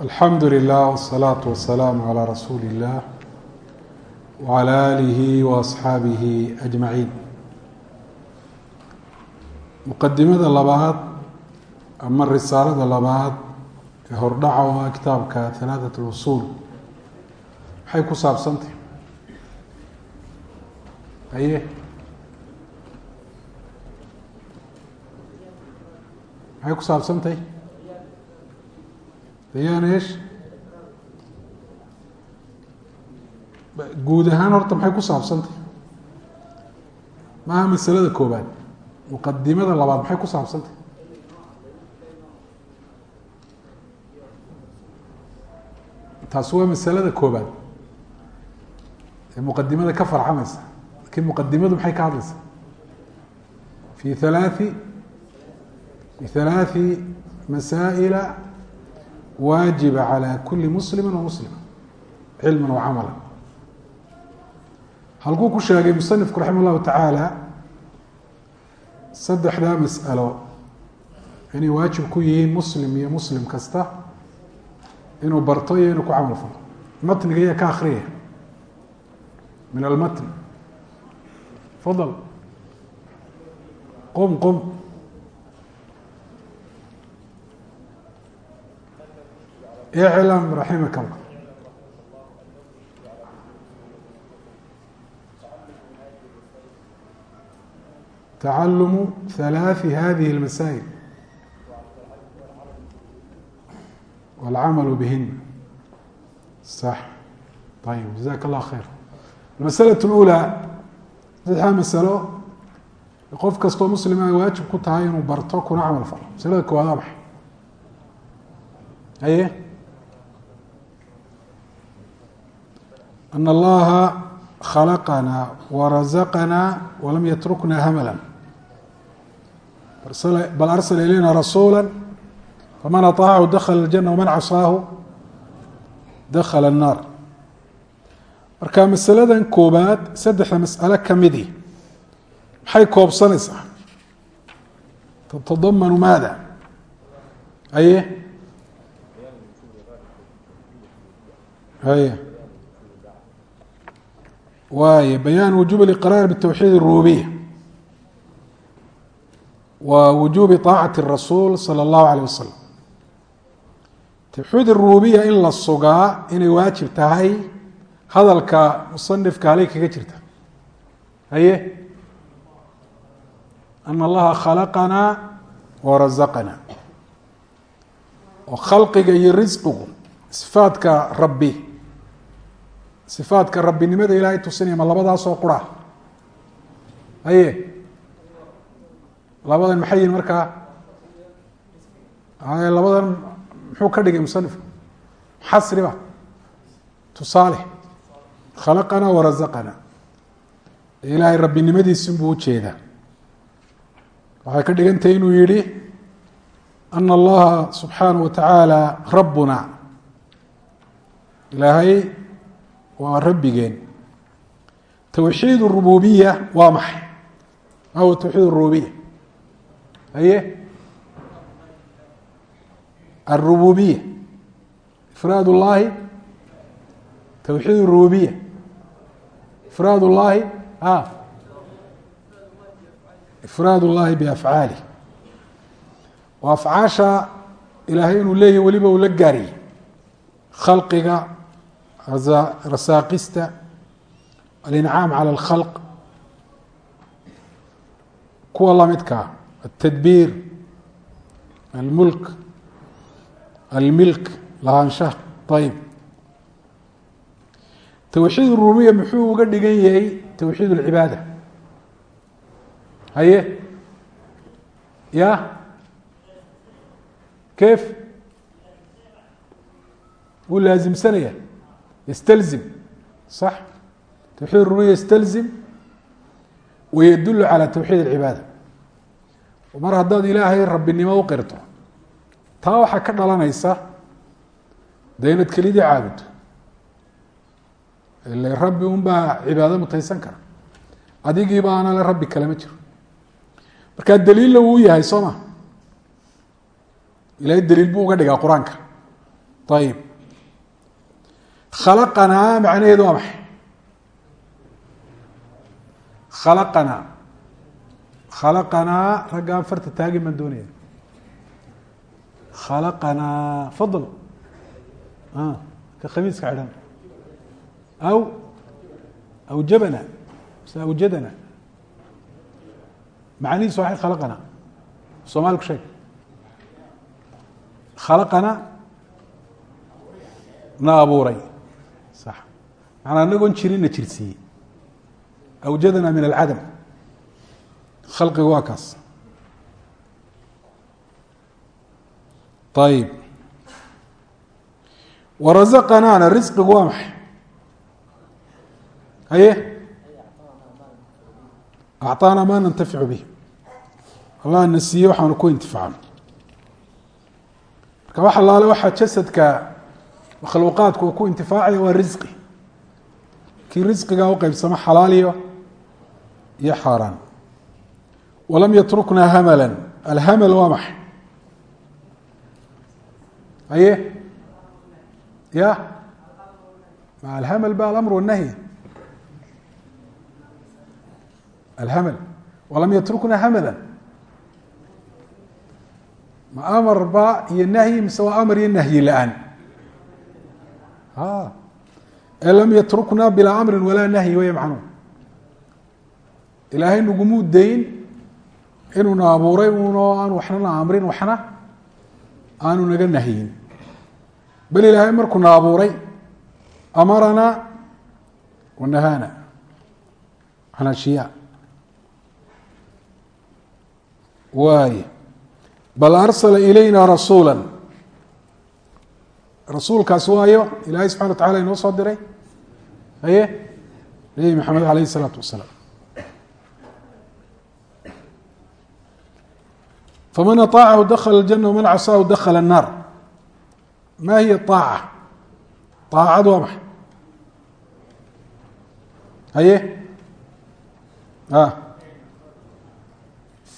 alxamdu lilah wsalaatu wasalaamu calaa rasuuli illah wacala aalihi wa asxaabihi ajmaciin muqadimada labaad ama risaalada labaad ee hordhaca u ah kitaabka halaadat alwusuul maxay ku saabsantay. Aye bayaan esh guud ahaan horta maxay ku saabsantay? Maaha masalada koobaad muqadimada labaad maxay ku saabsantay? Taasi waa masalada koobaad ee muqadimada ka farcamaysa lakiin muqadimadu maxay ka hadlaysaa fi halaaثi fi halaaثi masaa'ila waajiba calى kuli muslimi wa muslima cilma wa camala halkuu ku sheegay musanifku raxima llahu tacaala saddexdaa mas'alo inay waajib ku yihiin muslim iyo muslim kasta inuu barto iyo inuu ku camal falo matniga ayaa ka akriyaya min almatn qum iclam raximaka allah tacalumu halaaثi hadihi اlmasaa'il wاlcamalu bihina sax ayib jazaka allah khayr almasalaة اlأulى saddexdaa masalo qof kastoo muslima ay waajib ku tahay inuu barto kuna camal falo masalada koowaad waa maxay أن الlaha khلqna وraزqna وlam ytrukna hmla bal أrsla ilayna rasula faman aطاachu dakla الجنة وman casaahu dakla الnaar marka masaladan koobaad saddexda masأalo kamidi maxay koobsanaysaa تتضmن maada aye aye waay bayaan wujuب اإqrاar bالتwxيid الrububiya wa wujubi طaacaة الrasuul salى الlahu عalيه waslم twxiid الrububiya in la sugaa inay waajib tahay hadalka musanifka halay kaga jirta haye أn اllaha khalaqna وraزqna oo khalqiga iyo risqigu sifaadka rabi sifaadka rabbinimada ilaahay tusinaya ma labadaasoo qura? Haye. Labadan maxay yihiin markaa haye labadan muxuu ka dhigay musanifku? Xasriba tusaale. Khalaqana warazaqana ilaahay rabbinimadiisin buu u jeedaa waxay ka dhigantahay inuu yihi ana allaha subxaanaه wa tacaala rabbuna. Ilaahay waa rabbigeen twxiid الrububiya waa maxay ma huwa twxiid الrububiya haye الrububiya ifraad اllahi twxiid الrububiya ifraad اllahi a ifraad اllahi bafcaalih waa afcaasha ilaahay inuu leeyahy weliba uu la gaariyey khalqiga rasaaqista alincaam calى اlkhalq kuwa lamidkaa altadbiir almulk almilk lahaanshaha ayib towxiid rububiya muxuu uga dhigan yahay towxiid اlcibaada haye ya kef wuu laasimsanaya ystalzim sax tawxiid rububiya ystalzim wayadulu calaa tawxiid اlcibaada mar haddaad ilaahay rabbinimo u qirto taa waxaa ka dhalanaysa dee inaad kelidii caabudo ille rabbi un baa cibaado mutaysan kara adigii baana le rabbi kale ma jiro markaa daliilla wuu yahay soo ma ilaahay daliil buu uga dhigaa qur'aanka ayib khalaqanaa macnaheedu waa maxay khalaqanaa khalaqanaa raggaan farta taagin baan doonaya khalaqanaa fadl ka khamiiska xidhan aw awjabana mise awjadana macnihiisu waxay khalaqana soomaali ku sheeg khalaqana na abuuray sax. Macanaa anagoon jirin na jirsiiyey. Awjadana min alcadam khalqigu waa kaas. Ayib warazaqanaana risqigu waa maxay? Haye? Acطaana ma nantaficu bih allah na siiye waxaanu ku intifacno marka wax allaale waxaa jasadka makhluuqaadku uu ku intifaacaya waa risqi kii risqigaa u qeybsamo xalaaliyo iyo xaaraan. Walam yatrukna hamala alhamal waa maxay? Haye ya? Ma alhamal ba alamr wالnahyi alhamal. Walam yatrukna hamala ma amar ba iyo nahyi mise waa amar iyo nahyi la'aan lam yatrukna bilaa amri walaa nahyi way macnuu ilaahay nagumuu dayn inuuna abuuray uno aan waxna na amrin waxna aanu naga nahyin. Bal ilaahay markuuna abuuray amaranaa wanahaana can ashiyaa waay bal arsala ilayna rasuula rasuulkaas waayo ilaahay subxana wa tacala inoo soo diray haye nebi maxamed alayh isalaatu wasalaam faman aطaacahu dakla اljana waman casaahu dakla الnaar ma hiy aaca aacadu waa maxay haye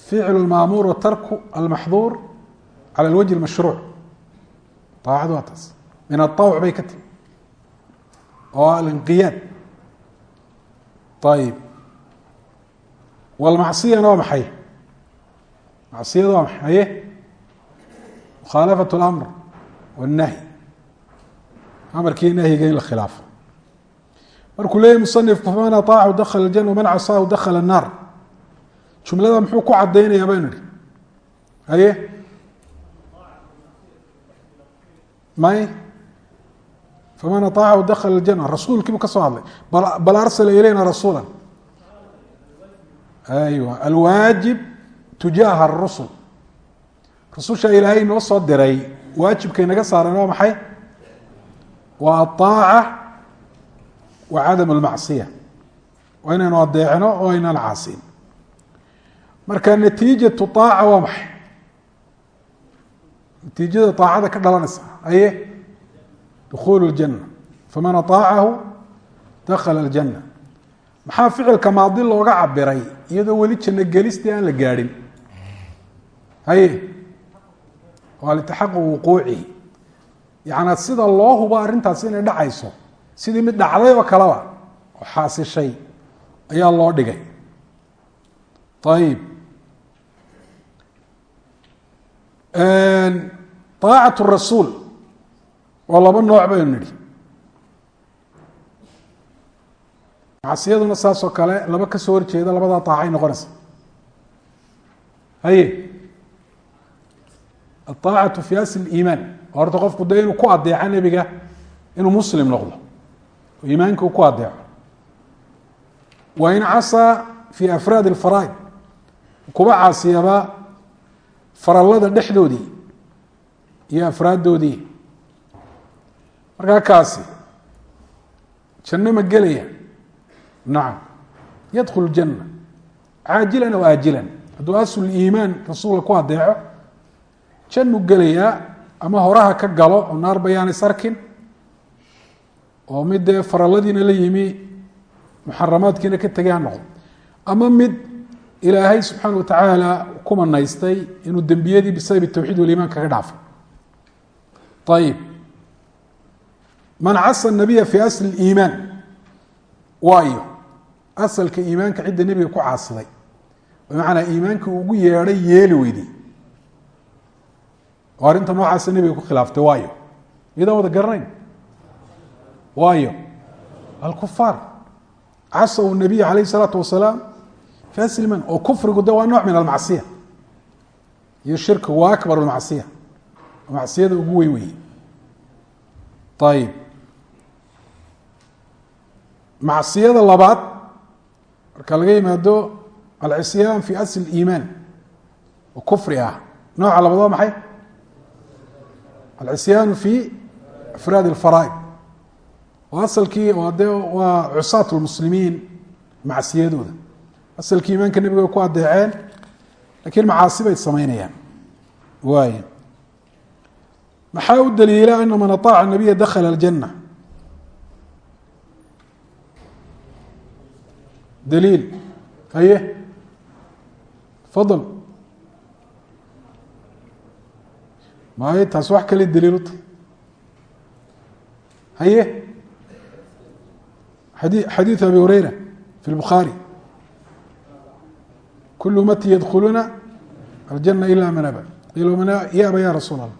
ficlu اlmaamuur wa tarku almaxduur cala اlwajhi اlmashruuc aacadu waa taas min aلطawc bay ka timi oo alinqiyaad ayib wاlmacsiyana waa maxay macsiyadu waa maxay haye mukhaalafaة اlamr wالnahy amarkii nahyiga in la khilaafo markuu leeyay musanifku faman aطaacu dakla اljana waman casaahu dakla الnaar jumlada muxuu ku cadaynayaa baynu ihi haye may faman aaacahu dakla jana rasuulkiibu ka soo hadlay bal arsala ilayna rasuula aywa alwaajib tujaaha rusul rususha ilaahay noo soo diray waajibkay naga saaran waa maxay waa aaaca wa cadam almacsiya waa inaynu adeecno oo aynaan caasin marka natiijatu aaca waa maxay natiijada aacada ka dhalanaysa aye dukuul اljana faman aطaacahu dakla اljana maxaa ficilka maadi looga cabiray iyadoo weli janno gelistii aan la gaadhin haye waa litaxaqu wuquucihi yacnaa sida loo hubo arrintaasi inay dhacayso sidii mid dhacday oo kaleba oo xaasishay ayaa loo dhigay ayib aacat rasuul waa laba nooc baynu nidhi. Macsiyaduna saasoo kale laba ka soo horjeeda labadaa taaxay noqonaysa. Haye. Aaacatu fi asl iimaan horta qofku de inuu ku adeeco nebiga inuu muslim noqdo. Oo iimaanka uu ku adeeco wa in casaa fi afraad اlfaraaid kuba caasiyaba farallada dhexdoodii iyo afraaddoodii markaa kaasi janno ma gelaya nacam yadkul janna. Caajilan aw aajilan. Hadduu asl iimaan rasuulka ku adeeco jannu gelayaa ama horaha ka galo oo naar bayaanay sarkin oo mid dee faralladiina la yimi muxaramaadkiina ka tegay ha noqdo ama mid ilaahay subxaana wa tacaala ku manaystay inuu dembiyadii bisabab tawxiid waliimaan kaga dhaafay. Ayib man casa nabiya fi asli iimaan. Waayo asalka iimaanka cidda nebiga ku caasiday bimacnaa iimaanka ugu yeedhay yeeli weyday oo arrinta noocaasa nebiga ku khilaaftay waayo. Iyadaan wada garanayn. Waayo alkufaar. Casaw nabiya calayh isalaatu wasalaam fi asli iimaan oo kufrigu de waa nooc min almacsiya. Iyo shirkigu waa akbar almacsiya. Macsiyada ugu weyn weeye ayib macsiyada labaad marka laga yimaado alcisyaan fi asl iimaan oo kufri ah. Nooca labaad waa maxay? Alcisyaanu fi afraad اlfaraaid oo asalkii de waa cusaat lmuslimiin macsiyadooda. Asalkii iimaanka nebiga ku adeeceen lakiin macaasi bay samaynayaan. Waay maxaa u daliila ana man aaaca nabiya dakhala اljanna daliil haye fadl maayo taas wax kale daliil u tahy haye adi xadiiث abi hureyra fi اlbukhaarي kul umati ydkuluna aljana ila man aba qila man yaba ya rasuul اllah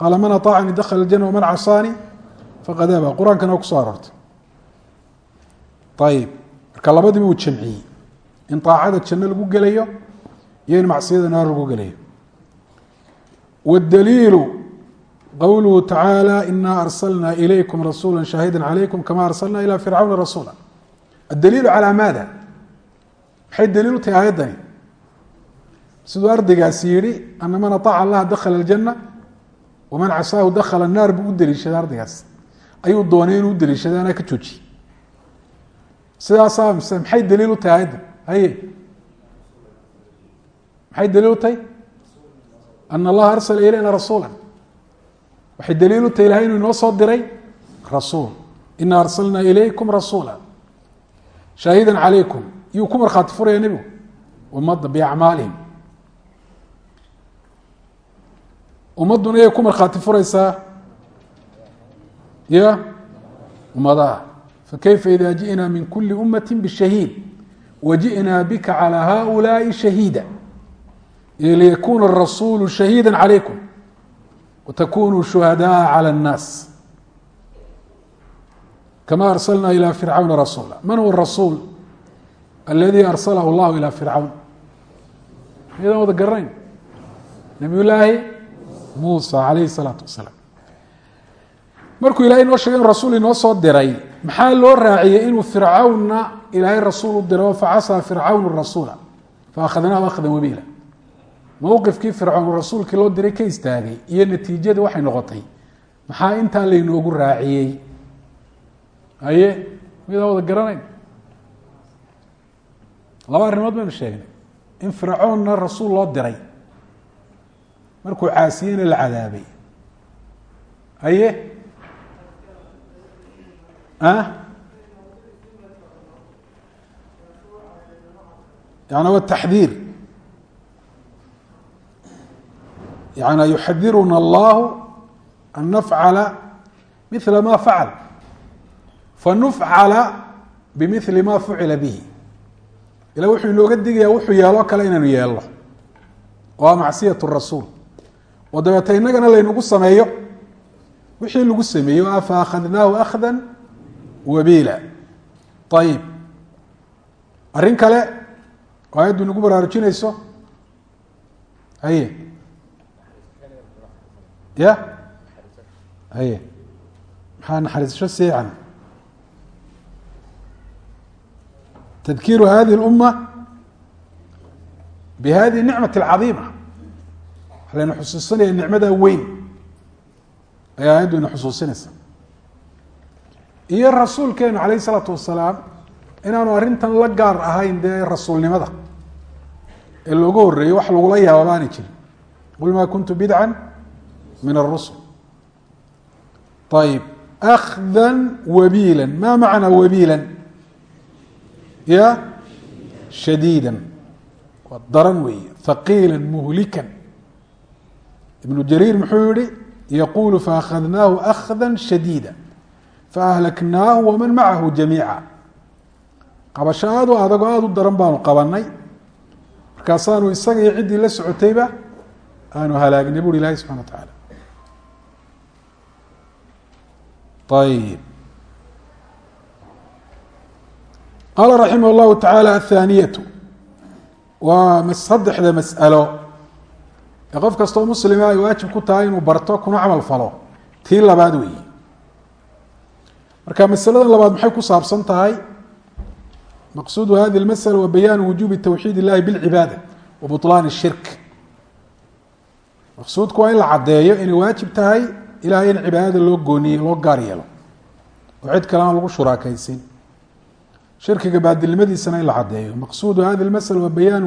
qaala man aطaacanii dakla اljana wman casaanii faqad aba qur-aankana waa kuso aroortay ayib marka labadiba uu jamciyey in aacada janno lagu gelayo iyo in macsiyada naar lagu gelayo wاdaliilu qowluhu tacaalى ina arsalna ilaykum rasuula shaahida calaykum kama arsalna ilى fircawna rasuula adaliilu calى maada maxay daliil u tahay aayaddani siduu ardaygaasi yihi ana man aطaaca allaha dakla اljana waman casaahu dakla الnaar buu u daliishaday ardaygaas ayuu doonay inuu u daliishaday anaa ka joojiyey sidaasaa mise maxay daliil u tahay aayadda haye. Maxay daliil u tahay? Ana allaha arsala ilayna rasuula waxay daliil u tahay ilahay inuu inoo soo diray? Rasuul. Ina arsalna ilaykum rasuula. Shaahida calaykum. Yuu ku markhaati furaya nebigu. Ummadda biacmaalihim ummadduna yay ku markhaati furaysaa? Ya? Ummadaha fakayfa ida jiئna min kuli umati bshahiid wajiئna bika calى haؤulaaءi shahiida liyakuna الrasuulu shahiida عalaykum watakunuu shuhadaءa calى الnaas kama arsalna ilى fircawna rasuula man huwa الrasuul aladi arsalah اllahu ilى fircawn iyadaan wada garanayn nabiy llaahi muusa alayh الsalaatu wasalaam markuu ilahay inoo sheegay rasuul inoo soo diray maxaa loo raaciyey inuu fircawnna ilaahay rasuul u diro? Facasaa fircawn rasuula. Faakhadnaahu akhdan wabiila. Mowqifkii fircawn rasuulkii loo diray ka istaagay iyo natiijadii waxay noqotay maxaa intaa laynoogu raaciyey haye midaa wada garanayn. Laba arrimood baynu sheegnay. In fircoonna rasuul loo diray markuu caasiyeyna la cadaabay. Haye yani wa taxdiir. Yani yuxadiruna allahu an nafcala mila ma facal. Fanufcala bimili ma fucila bihi. Ila wuxuu inooga digaya wuxuu yeeloo kale inaynu yeelno. Waa macsiyat rasuul. Oo dabeeta inagana laynagu sameeyo. Wixii lagu sameeyey o afa akhadnaahu akhda wabiila. Ayib arrin kale oo ayaddu nagu baraarujinayso haye. Ya? Haye. Maxaa naxariisasho seecan tadkiiru hadihi اluma bihadihi nicmati اlcadiima waxa layna xusuusinaya nicmada weyn ayaa ayaddu ina xusuusinaysa iyo rasuulkeenu calayh isalaatu wasalaam inaanu arrintan la gaar ahayn dee rasuulnimada. Ee looga horreeyey wax lagula yaaba baana jirin. Qul maa kuntu bidcan min arusul ayib akhda wabiila ma macnaa wabiila ya? Shadiida waa daran weeye. Haqiila muhlikan. Ibnu jariir muxuu yihi yaqulu faakhadnaahu akhda shadiida faahlaknaahu waman macahu jamiica qabasho aada u adag oo aada u daran baanu qabanay markaasaanu isaga iyo ciddii la socotayba aanu halaagnay buri ilahi subxana wa tacaala. Ayib qaala raximah llahu tacaala athaaniyatu. Waa saddexda mas'alo. Ee qof kastoo muslima ay waajib ku tahay inuu barto kuna camal falo. Tii labaad weeye marka masaladan labaad maxay ku saabsan tahay maqsuudu hadi اmasla wa bayaanu wujubi tawxiid اllahi bاlcibaada wa buطlaan الshirk maqsuudku waa in la caddeeyo inay waajib tahay ilahay in cibaadada loo gooniye loo gaar yeelo oo cid kale aan lagu shuraakaysin shirkiga baadilnimadiisana in la caddeeyo maqsuudu hadi اmasla wa bayaanu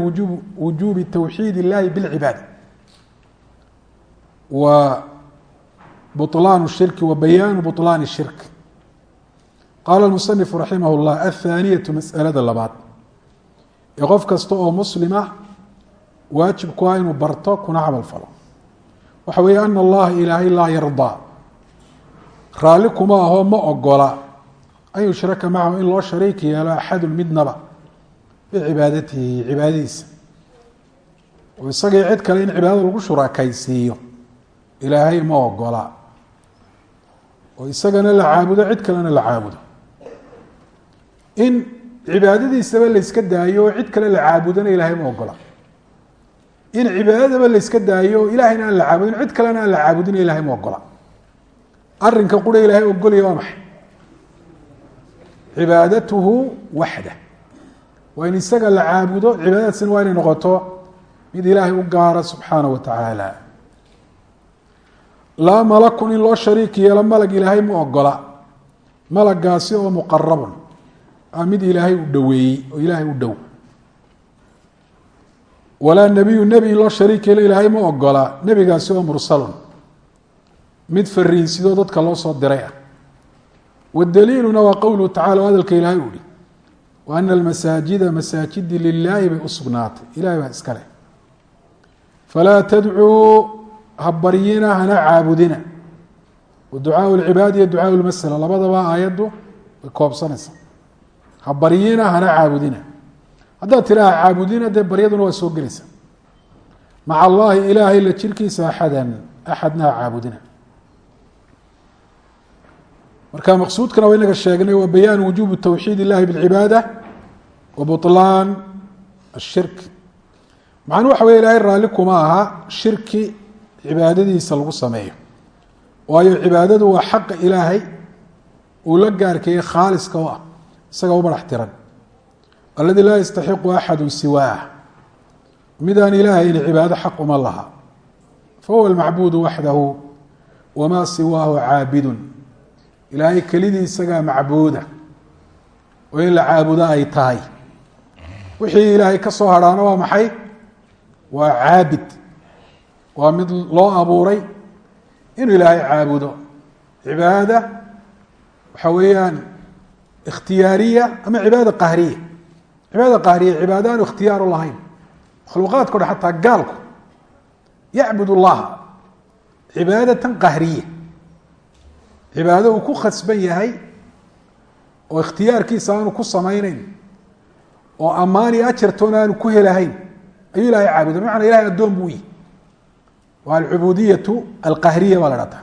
wujubi tawxiid اllahi bاlcibaada wa buطlaan الshirki wa bayaanu buطlaan الshirk qaala musanifu raximah llah athaaniyatu masalada labaad ee qof kasta oo muslima waajib ku ah inuu barto kuna camal falo waxa weeye ana allaha ilaahay laa yardaa raalli kuma aho ma ogola an yushraka macahu in loo shariik yeelo axadun midnaba bicibaadatihi cibaadadiisa oo isagii cid kale in cibaadada lagu shuraakaysiiyo ilaahay ma ogola oo isagana la caabudo cid kalena la caabudo in cibaadadiisaba layska daayo cid kale la caabudona ilahay ma ogola. In cibaadadaba layska daayo oo ilahayna aan la caabudin cid kalena aan la caabudina ilahay ma ogola. Arinka qura ilaahay ogolaya waa maxay? Cibaadatuhu waxda. Waa in isaga la caabudo cibaadadaasina waa inay noqoto mid ilaahay u gaara subxaana wa tacaala laa malakun in loo shariik yeelo malag ilaahay ma ogola. Malagaasi oo muqarabun mid ilaahay u dhoweeyey oo ilaahay u dhow. Walaa nebiyu nebi loo shariik yeelo ilaahay ma ogola nebigaasi oo mursalun. Mid fariinsidoo dadka loo soo diray ah. Wadaliiluna waa qowluhu tacala o hadalka ilaahay u hi wa ana almasaajida masaajidi lilaahi bay u sugnaatay. Ilahay baa iska leh. Falaa tadcuu habaryina hana caabudina. Ducaau lcibaadi iyo ducaau lmasala labadaba aayaddu way koobsanaysaa habaryina hana caabudina. Haddaad tiraha caabudina dee baryaduna waa soo gelaysa maca allahi ilaahay la jirkiisa axadan axadna ha caabudina. Marka maqsuudkana waa inaga sheegnay waa bayaanu wujubi tawxiid illahi bاlcibaada wa buطlaan ashirk macnuu waxa wey ilahay raalli kuma aha shirki cibaadadiisa lagu sameeyo. Waayo cibaadadu waa xaqa ilaahay uu la gaarkeeyey khaaliska u ah isaga u barax tiran. Aladi laa yastaxiqu axadu siwaah midaan ilaahayna cibaado xaq uma laha. Fahuwa almacbuudu waxdahu wamaa siwaahu caabidun. Ilaahay kelidii isagaa macbuuda oo in la caabudo ay tahay. Wixii ilaahay ka soo hadhaana waa maxay? Waa caabid. Waa mid loo abuuray inuu ilaahay caabudo. Cibaada waxa weeyaan ikhtiyaariya ama cibaada qahriya cibaada qahriya cibaado aanu ikhtiyaaru lahayn makhluuqaadka o dhan xataa gaalku yacbud اllaha cibaadatan qahriya cibaado uu ku khasban yahay oo ikhtiyaarkiisa aanu ku samayneyn oo ammaan iyo ajartoona aanu ku helahayn ayuu ilahay caabuda bimacnaa ilahay addoon buu yihi waa la dhahdaa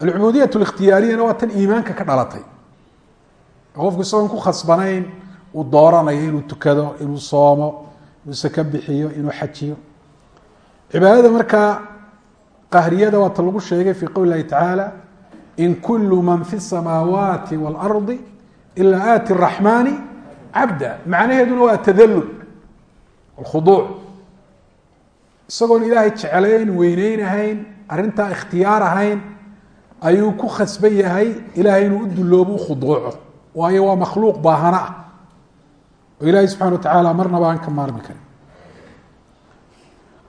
alcubudiyatu alikhtiyaariyana waa tan iimaanka ka dhalatay qofku isagoon ku khasbanayn uu dooranayo inuu tukado inuu soomo inuu sako bixiyo inuu xajiyo. Cibaadada markaa qahriyada waata lagu sheegay fii qowli lahi tacaala in kulu man fi samaawaati waalardi ila aati raxmaani cabda. Macnaheeduna waa tadallul alkhuduuc isagoon ilaahay jeclayn weyneynahayn arrintaa ikhtiyaar ahayn ayuu ku khasban yahay ilaahay inuu u duloobo u khuduuco waayo waa makhluuq baahana. Ah oo ilaahay subxana wa tacaala marnaba aan ka maarmi karin.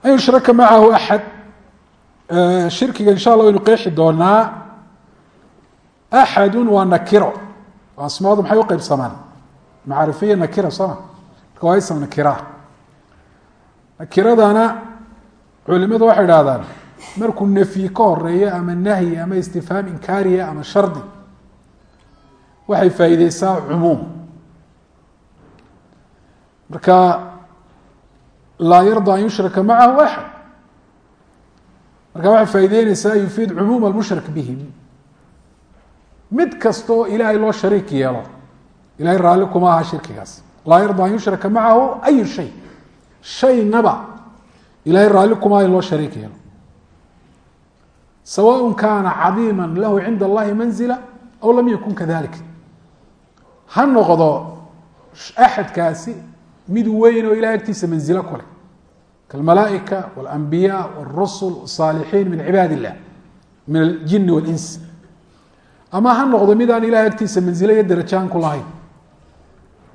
An yushraka macahu axad shirkiga insha allah waynu qeexi doonaa. Axadu waa nakiro. Asmaadu maxay u qeybsamaan macrifiya nakira sooma. Marka waa ism nakira. Nakiradana culimadu waxay idhahdaan markuu nafyi ka horeeyo ama nahyi ama istifhaam inkaariya ama shardi waxay faa'iideysaa cumuum. Marka laa yarda an yushraka macahu axad. Marka waxay faa'ideyneysaa yufiid cumuum almushrak bihi mid kasta oo ilaahay loo shariik yeelo ilahay raalli kuma aha shirkigaas. Laa yarda an yushraka macahu ayu shay. Shaynaba ilahay raalli kuma in loo shariik yeelo. Sawaء kaana cadiima lahu cinda allahi manzila aw lam yakun kadalik ha noqdo axadkaasi mid weyn oo ilahay agtiisa manzilo ku leh. Kalmalaaika walambiyaa wاlrusul saalixiin min cibaad illah min aljin wاlins ama ha noqdo mid aan ilahay agtiisa manzilo iyo darajaan ku lahayn.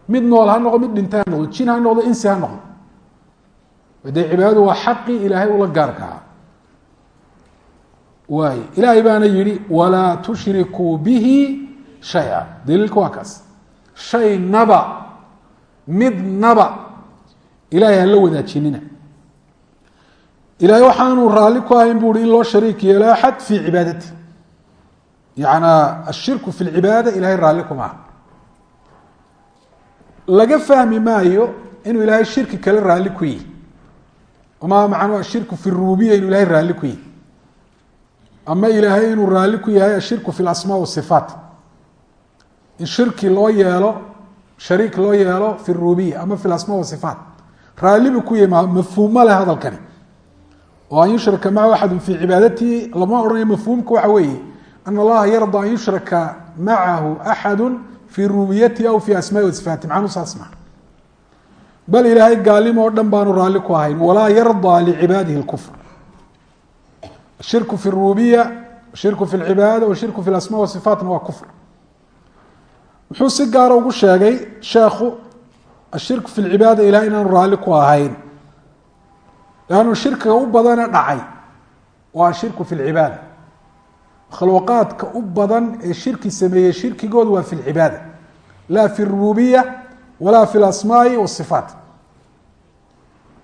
Mid nool ha noqdo mid dhinta ha noqdo jin ha noqdo insi ha noqdo. Dee cibaadadu waa xaqii ilaahay ula gaarka aha waay ilaahay baana yihi walaa tushrikuu bihi shaya daliilka waa kaas shaynaba midnaba ilahay hala wadaajinina. Ilahay waxaanu raalli ku ahayn bu uhi in loo shariik yeelo axad fii cibaadati. Yanaa ashirku fi lcibaada ilahay raalli kuma aha. Laga fahmi maayo inuu ilaahay shirki kale raalli ku yihi. Ma macnuu ashirku fi rububiya inuu ilahay raalli ku yihi. Ama ilaahay inuu raalli ku yahay ashirku fi lasmaa wasifaat in shirki loo yeelo shariik loo yeelo fi rububiya ama fi lasmaa wasifaat raalli buu ku yahi mafhuuma leh hadalkani. Oo an yushraka macahu axadu fii cibaadatihi lama odhanayo mafhuumka waxa weeye an allaha yarda an yushraka macahu axadu fii rububiyatihi aw fi asmaai wasifaati macnuu saas maa bal ilaahay gaalimo oo dhan baanu raalli ku ahayn walaa yardaa licibaadihi اlkufr shirku fi rububiya shirku fi lcibaada washirku fi lasmaa wasifaatna waa kufr muxuu si gaara ugu sheegay sheekhu ashirku fi lcibaada ilahay inaanu raalli ku ahayn. Lannu shirkiga u badane dhacay. Waa ashirku fi lcibaada khalwaqaadka u badan ee shirki sameeyey shirkigoodu waa fi lcibaada laa fi rububiya walaa fi lasmaai wasifaat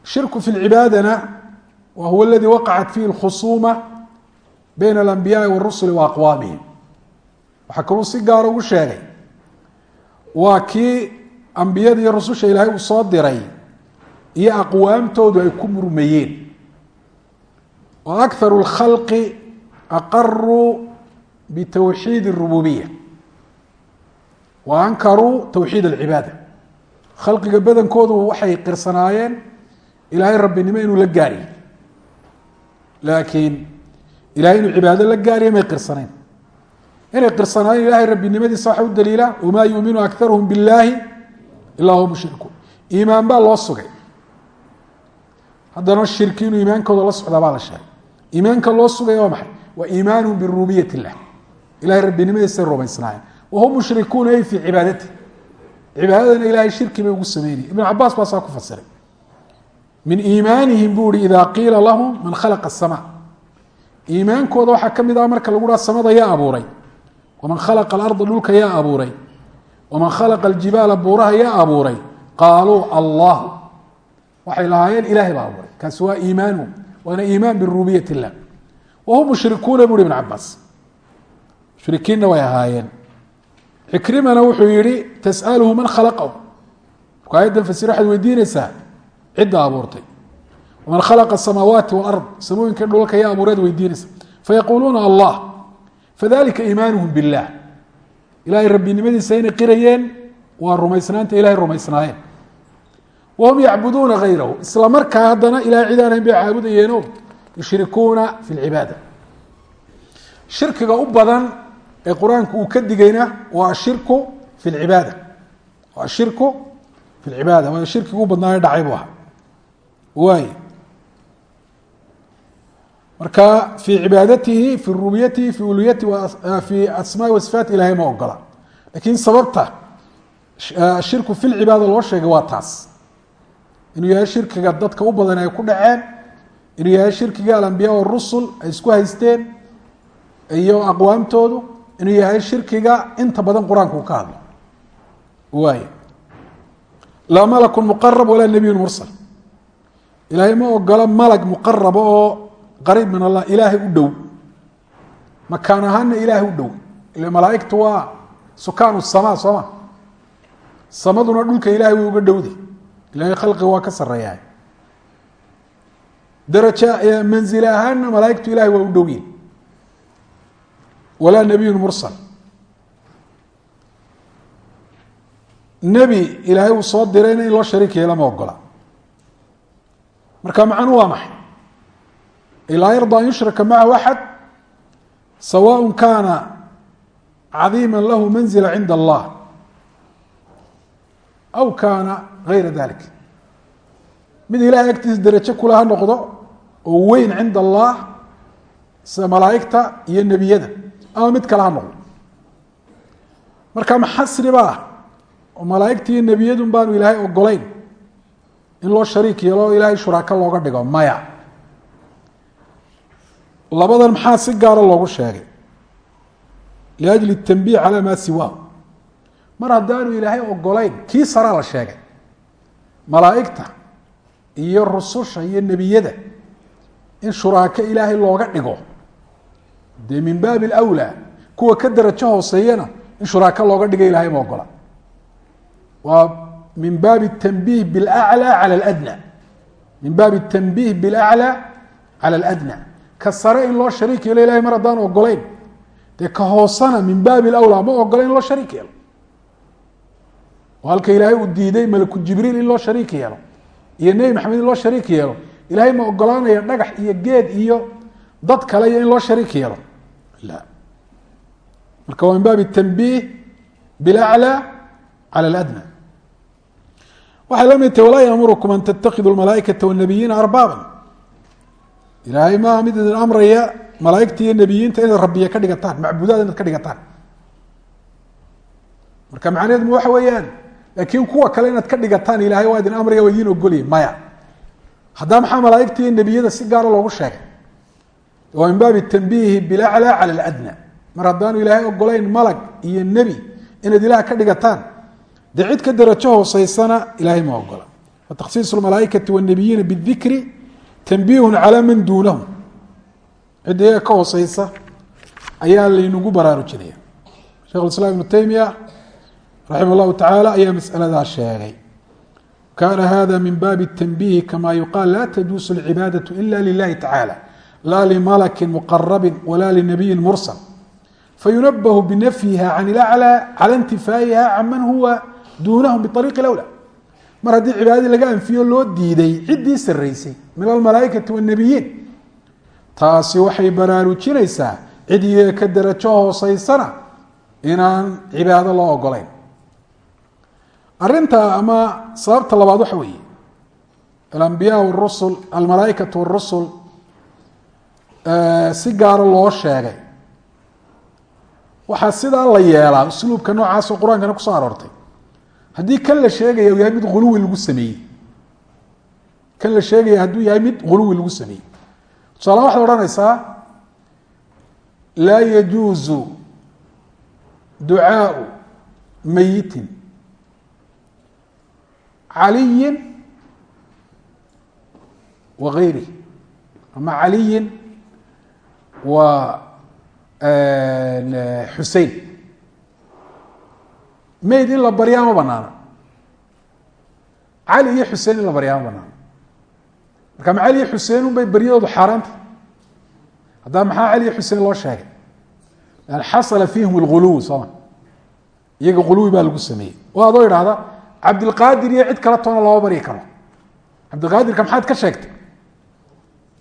shirku fi lcibaadana wa huwa aladii waqacat fihi lkhusuuma bayna alambiyaai warusuli wa waxaa kaluu si gaara ugu sheegay waa kii ambiyada iyo rususha ilaahay uu soo diray iyo aqwaamtoodu ay ku murmayeen. Oo akharu lkhalqi aqaruu bitowxiid اrububiya wa ankaruu towxiid alcibaada khalqiga badankoodu waxay qirsanaayeen ilaahay rabbinimo inuu la gaariyo. Laakiin ilahay inuu cibaado la gaariyo may qirsanayn inay irsanaayen ilahay rabbinimadiisa waxa u daliila wamaa yuminu akaruhum biاllaahi ilaa hum mushrikuun iimaan baa loo sugay. Haddana shirki inuu iimaankooda la socdaa baa la sheegay. Iimaanka loo sugay waa maxay? Waa iimaanuhum birububiyat illah ilahay rabbinimadiisay rumaysnaayeen. Wahum mushrikuuna ay fii cibaadati. Cibaadadana ilahay shirki bay ugu sameynaya ibn cabaas baasaa ku fasiray. Min iimaanihim buu ihi idaa qiila lahum man khalaqa asamaa iimaankooda waxaa ka mid ah marka lagu dhaha samada yaa abuuray waman khalaqa alarda dhulka yaa abuuray waman khalaqa aljibaala buuraha yaa abuuray qaaluu allah waxay lahaayeen ilahay baa abuuray kaasi waa iimaanhum waana iimaan birububiyat illah wahum mushrikuuna bu hi ibn cabaas mushrikiinna way ahaayeen cikrimana wuxuu yihi tas'aluhu man khalaqahu markuu ayaddan fasir waxaad weydiinaysaa cidda abuurtay waman khalaqa asamaawaati walard samooyinka dhulka yaa abuureed weydiinaysa fayaquuluuna allah fadalika iimaanuhum billah ilahay rabbinimadiisa inay qirayeen waa rumaysnaanta ilahay rumaysnaayeen wahum yacbuduuna hayrahu isla markaa haddana ilahay cid aan hayn bay caabudayeeno yushrikuuna fi lcibaada shirkiga u badan ee qur'aanku uu ka digayna waa ashirku fi lcibaada ashirku fi lcibaada waayo shirkiga u badnaayo dhacay buu ahaa waay marka fii cibaadatihi fi rububiyatihi fi uluyatihi fi asmaai wasifaat ilahay ma ogola. Lakin sababta shirku fi lcibaada loo sheegay waa taas. Inuu yahay shirkiga dadka u badan ay ku dhaceen inuu yahay shirkiga alambiya warusul ay isku haysteen iyo aqwaamtoodu inuu yahay shirkiga inta badan qur'aanka uu ka hadlo. Waay laa malaku muqarab walaa nabiyun mursal. Ilaahay ma ogolo malag muqaraba oo qariib min allah ilaahay u dhow. Makaan ahaana ilaahay u dhow. Ila malaaigtu waa sukaan samaa soo ma samaduna dhulka ilahay way uga dhowday ilahay khalqiga waa ka sareeyaa daraja manzil ahaanna malaaigtu ilahay waa u dhowyin walaa nabiyun mursal. Nebi ilaahay uu soo dirayna in loo shariik yeelo ma ogola marka macnu waa maxay laa yarda an yushraka macahu axad sawaء kana cadiima lahu manzila cinda allah. Aw kaana gayra dalik mid ilahay agtiisa derajo kule ha noqdo oo weyn cinda allah sida malaaigta iyo nebiyada ama mid kale ha noqdo. Marka maxasri ba ah oo malaaigta iyo nebiyadun baanu ilaahay ogolayn in loo shariik yeelo o ilaahay shuraako looga dhigo maya labadan maxaa si gaara loogu sheegay? Liajli tanbiih calaa maa siwaahu mar haddaanu ilaahay ogolayn kii saraa la sheegay malaaigta iyo rususha iyo nebiyada in shuraako ilaahay looga dhigo dee min baabi alawlaa kuwa ka darajo hooseeyana in shuraako looga dhiga ilahay ma ogola waa min baabi tanbiih bilaclى cala ladna min baabi tanbiih bilaclى cala aladna ka sare in loo shariik yeelo ilahay mar haddaan ogolayn dee ka hoosana min baabi lawlaa ma ogola loo shariik yeelo. Halka ilaahay uu diiday malaku jibriil in loo shariik yeelo iyo nebi maxamed in loo shariik yeelo. Ilahay ma ogolaanaya dhagax iyo geed iyo dad kale iyo in loo shariik yeelo? Marka waa min baabi tanbiih bilaclى cala aladna. Waxay la mid tahy walaa yaamurukum an tatakiduu malaaikata wanabiyiina arbaaba ilaahay maaha mid idin amraya malaaigta iyo nebiyiinta inaad rabbiye ka dhigataan macbuudaad inaad ka dhigataan. Marka macnaheedmu waxa weeyaan? Laakiin kuwa kale inaad ka dhigataan ilaahay waa idin amraya waa idiin ogolya maya. Haddaa maxaa malaaigta iyo nebiyada si gaara loogu sheegay? Oo min baabi tanbiihi bilaclaa cala aladna mar haddaanu ilaahay ogolayn malag iyo nebi inaad ilaah ka dhigataan dee cid ka darajo hooseysana ilaahay ma ogola. Fatahsiisu lmalaaikati wاnabiyiina bاdikri tanbiihu calaa man duunahu cidda iyaga ka hooseysa ayaa laynagu baraarujinaya shekh islaam ibnu taymiya raximah llahu tacaala ayaa masaladaa sheegay. Kaana hada min baabi tanbiihi kama yuqaal laa tajuusu alcibaadaةu ila lilahi tacaala laa limalaki muqarabi walaa linabiyi mursal. Fayunabahu binafyiha can laclى cala intifaa'iha can huwa duunahum biariiqi lwla mar haddii cibaadadii laga anfiyo loo diiday ciddii saraysay min almalaaikati wاnabiyiin taasi waxay baraarujinaysaa cid iyaga ka darajo hooseysana inaan cibaado loo ogolayn arinta ama sababta labaad waxa weeye alambiya rusul almalaaikatu wاrusul si gaaro loo sheegay. Waxaa sidaa la yeelaa usluubka noocaasoo qur'aankana ku soo aroortay. Haddii kan la sheegaya yahay mid huluwi lagu sameeyey kan la sheegaya hadduu yahay mid huluwi lagu sameeyey. Tusaala waxaad odhanaysaa laa yajuuzu ducaau mayitin caliyin wa gayrih ama caliyin wa xusein mayd in la baryaa ma banaana. Cali iyo xusein in la baryaa banaana marka ma cali iyo xusein un bay baryadoodu xaaraanta. Haddaba maxaa cali iyo xusein loo sheegay? Xasala fiihim alguluwi sooma iyaga guluwi baa lagu sameeyey. Oo adoo idhaahda cabdilqaadir iyo cid kale toona looma baryi karo. Cabdilqaadirka maxaad ka sheegtay?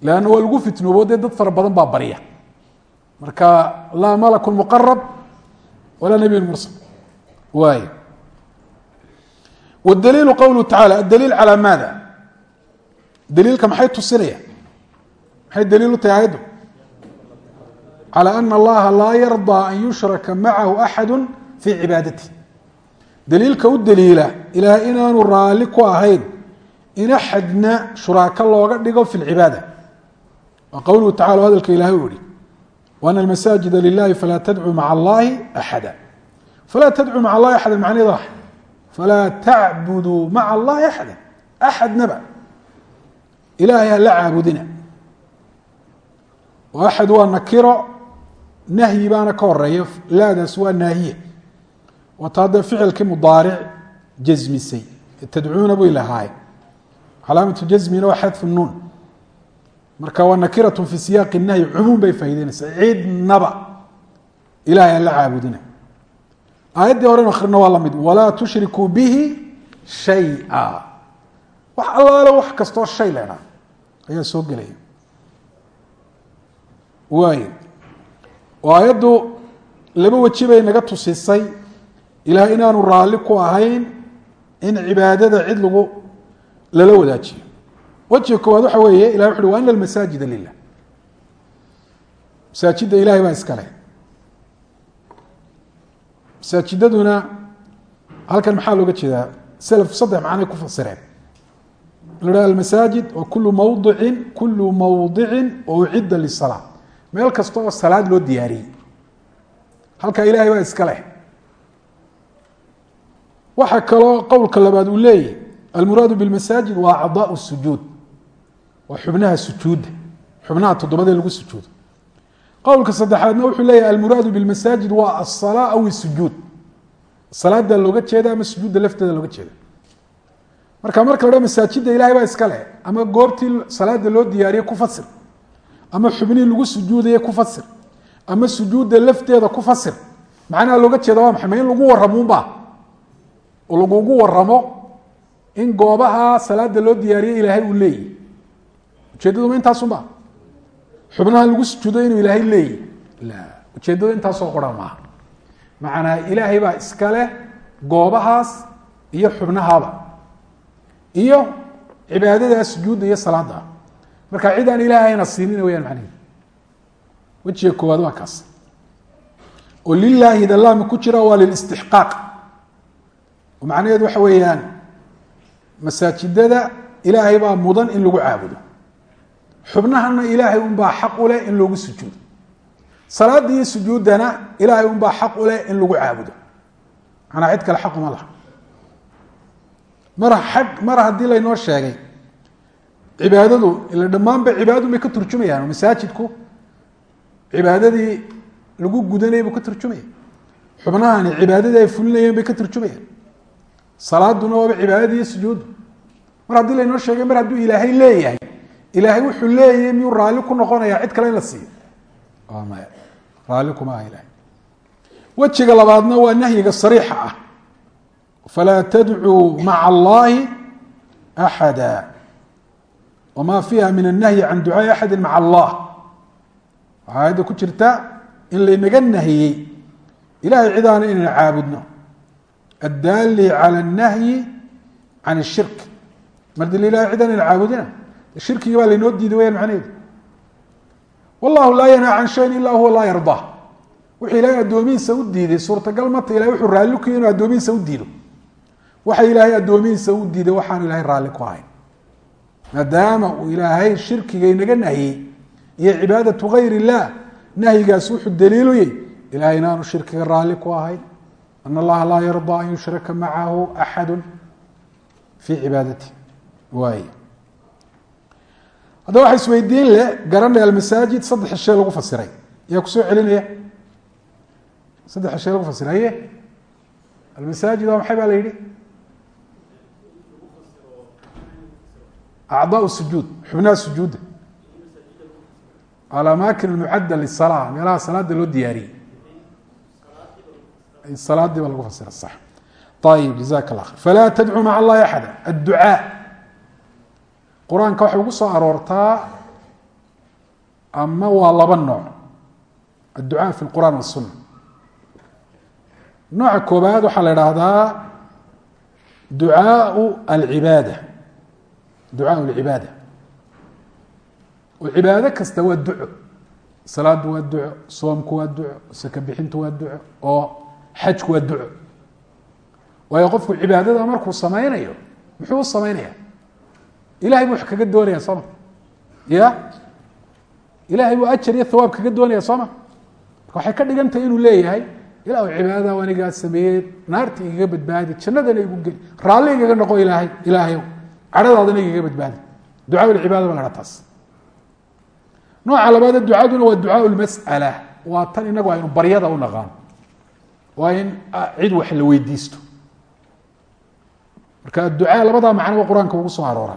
Leanna waa lagu fitnoobo dee dad fara badan baa barya marka laa malak muqarab walaa nabiy mursal. Waay wdaliilu qowluhu tacala adaliil calaa maada dliilka maxay tusinaya? Maxay daliil u tahay aayaddu? Calى ana allaha laa yardaa an yushraka macahu axadu fii cibaadati. Daliilka u daliila ilaahay inaanu raalli ku ahayn in axadna shuraako looga dhigo fi lcibaada waa qowluhu tacala hadalka ilahay u yihi wana almasaajida lilahi falaa tadcuu maca allahi axada falaa tadcuu maca allahi axada macnaheedu ah falaa tacbuduu maca allahi axada axadnaba أxadnaba ilahay hala caabudina. Oo أxad waa nakiro nahyi baana ka horreeya laadaas waa naahiye wata haddee ficilkii mudaaric jasmisay tadcuuna buy lahaaye calaamatu jasmina waa xadfu nuun. Marka waa nakiratun fi siyaaqi nahyi cumuum bay faa'ideynaysaa cidnaba ilahay la caabudina. Aayaddii horen akrina waa la mid walaa tushrikuu bihi shaya wax allaale wax kastoo shay leedhaa ayaa soo gelaya waay oo aayaddu laba weji bay naga tusisay ilahay inaanu raalli ku ahayn in cibaadada cid lagu lala wadaajiyo. Wejiga koowaad waxa weeye ilahy wuxu uhi wa ana almasaajida lilah masaajidda ilahay baa iska leh. Masaajidaduna halkan maxaa looga jeedaa? Selafku saddex macnay ku fasireen la almasaajid wa kulu mawdicin kulu mawdicin ucidda lisalaa meel kasta oo salaad loo diyaariyey. Halkaa ilahay baa iska leh. Waxaa kaloo qowlka labaad uu leeyahy almuraadu bilmasaajid waa acdaau sujuud. Waa xubnaha sujuudda. Xubnaha toddobadee lagu sujuudo. Qowlka saddexaadna wuxuu leeyahy almuraadu bilmasaajid waa asalaa aw isujuud salaada looga jeeda ama sujuudda lafteeda looga jeeda marka marka la ha masaajidda ilahay baa iska leh. Ama goobtii salaada loo diyaariyey ku fasir. Ama xubnihii lagu sujuudayey ku fasir. Ama sujuudda lafteeda ku fasir. Macnaha looga jeeda waa maxay? Ma in lagu warramuunba? Oo lagugu waramo in goobaha salaada loo diyaariyey ilaahay uu leeyahy ujeedadu ma intaasunba? Xubnaha lagu sujuudo inuu ilaahay leeyahy la. Ujeedadu intaasoo qora maaha macnaa ilaahay baa iska leh goobahaas iyo xubnahaaba iyo cibaadadaa sujuudda iyo salaada marka cid aan ilaahayna siinina wayaan macnihi wejiga koowaad waa kaas. Oo lilaahi dalaami ku jira waa lilistixqaaq. Oo macnaheedu waxa weeyaan masaajidada ilaahay baa mudan in lagu caabudo. Xubnahana ilaahay unbaa xaq u leh in loogu sujuudo. Salaada iyo sujuuddana ilaahay unbaa xaq u leh in lagu caabudo. Manaa cid kale xaquma laha mar ag mar haddii laynoo sheegay cibaadadu ila dhammaanba cibaadadun bay ka turjumayaan masaajidku cibaadadii lagu gudanayay buu ka turjumaya xubnahani cibaadadii ay fulinayeen bay ka turjumayaan. Salaaduna waaba cibaadadii iyo sujuuddu mar haddii laynoo sheegay mar hadduu ilaahay leeyahay ilaahay wuxuu leeyahay miyuu raalli ku noqonaya cid kale in la siiyo? Maya. Raalli kuma aha ilahay wejiga labaadna waa nahyiga sariixa ah falaa tadcuu maca allahi axada wma fiiha min annahyi can ducaai axadi maca allah waxaa aayadda ku jirta in laynaga nahiyey ilahay cidaana inaynu caabudno addaali cala annahyi can ishirk mar dil ilahay cid aanaynu caabudina shirkigii baa laynoo diiday wayaan macnaheedu wallahu laa yanhaa can shayin ila huwa laa yardaa wuxuu ilahay addoomihiisa u diiday suurtagal mata ilahay wuxuu raalli ku yahy inu addoomihiisa u diido waxa ilaahay addoomihiisa u diiday waxaanu ilahay raalli ku ahayn. Maadaama uu ilaahay shirkiga inaga nahyey iyo cibaadatu gayr illah nahyigaas wuxuu daliiluyey ilahay inaanu shirkiga raalli ku ahayn. An allaha laa yardaa an yushraka macahu axadu fii cibaadati. Waay haddaba waxa isweydiin leh garanay almasaajid saddex shee lagu fasiray. Yaa ku soo celinaya? Saddex shee lagu fasiray. Aye almasaajid waa maxay baa la yidhi acdaa sujuud xubnaha sujuudda alamaakin almucadda lisala meelaha salaada loo diyaariyey salaadii baa lagu fasira sax ayib jazak allah khair falaa tadcuu maca allahi axada adducaa qur'aanka waxay ugu soo aroortaa ama waa laba nooc adducaa fi lqur'an wasuna nooca koobaad waxaa la idhaahdaa ducaau alcibaada ducaa lcibaada cibaado kasta waa duco. Salaadu waa duco soomku waa duco saka bixintu waa duco oo xajku waa duco. Waayo qofku cibaadada markuu samaynayo muxuu u samaynaya ilahay buu wax kaga doonaya sooma ya ilahay buu ajar iyo hawaab kaga doonaya sooma marka waxay ka dhigan tahay inuu leeyahay ilah cibaadada anigaa sameeyey naarta igaga badbaadi jannadana igu geli raalli igaga noqo ilaahay ilaahay cadhadaadana igaga badbaadi. Ducaa lcibaada ba la taas. Nooca labaade ducaduna waa ducaa lmas'ala waa tan inagu aynu baryada u naqaan. Waa in cid wax la weydiisto. Marka adducaa labadaa macnoba qur'aanka ugu soo aroora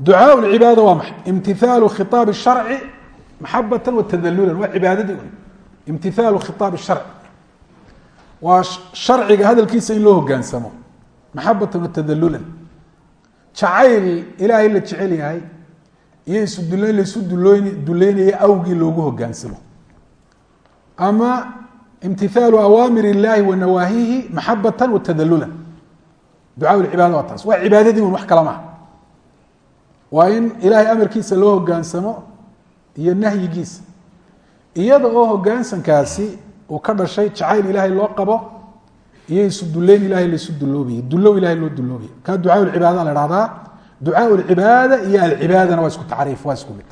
ducaa lcibaada waa maxay? Imtihaalu khiaab sharci maxabata watadalulan waa cibaadadii un imtihaalu khiaab sharci. Waa sharciga hadalkiisa in loo hogaansamo maxabatan watadalulan jacayl ilaahay la jecel yahay iyo isu duleyn laisu duloyn duleynaya awgii loogu hogaansamo ama imtihaalu awaamir illaahi wa nawaahihi maxabatan watadalulan ducaa lcibaada waa taas waa cibaadadii un wax kala maha waa in ilaahay amarkiisa loo hogaansamo iyo nahyigiisa iyada oo hogaansankaasi uu ka dhashay jacayl ilaahay loo qabo iyo isu duleyn ilahay laisu duloobiye dulow ilahay loo duloobiye ka ducaa la hahdaa ducaa iyo alcibaadana waa isku tacriif waa isku mid.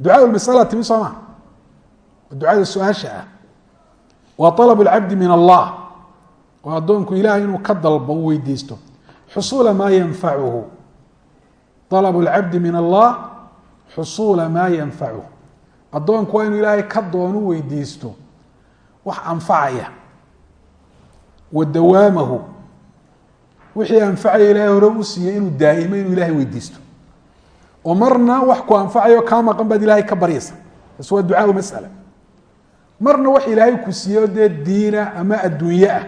Ducaa timi soo ma? Ducada su'aasha ah. Waa alab lcabdi min allah. Oo addoonku ilahay inuu ka dalbo u weydiisto. Xusuula maa yanfacuhu alab lcabdi min allah xusuula maa yanfacuhu addoonku waa inuu ilaahay ka doonu weydiisto. Wax anfacaya wa wixii anfacaya ilahay hore u siiyey inuu daa'imo inuu ilahay weydiisto. Oo marna wax ku anfacayo kaa maqan baad ilaahay ka baryaysa. Taas waa ducaau masala. Marna wax ilaahay ku siiyo dee diina ama adduunye ah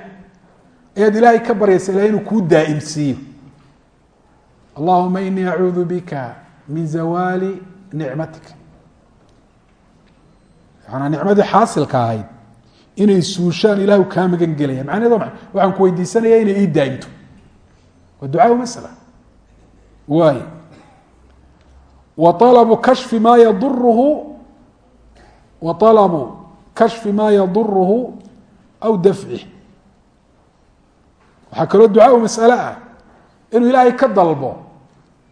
ayaad ilaahay ka baryaysa ilahay inuu kuu daa'imsiiyo allahuma inii acuudu bika min zawaali nicmatika. Yaana nicmadii xaasilka ahayd inay suushaan ilahu kaa magan gelaya. Macnaheed ma waxaan ku weydiisanaya inay ii daa'imto waa ducaa masala waay wa alabu kashfi maa yaduruhu wa alabu kashfi maa yaduruhu aw dafcih waxaa kaloo ducaa masale ah inuu ilaahay ka dalbo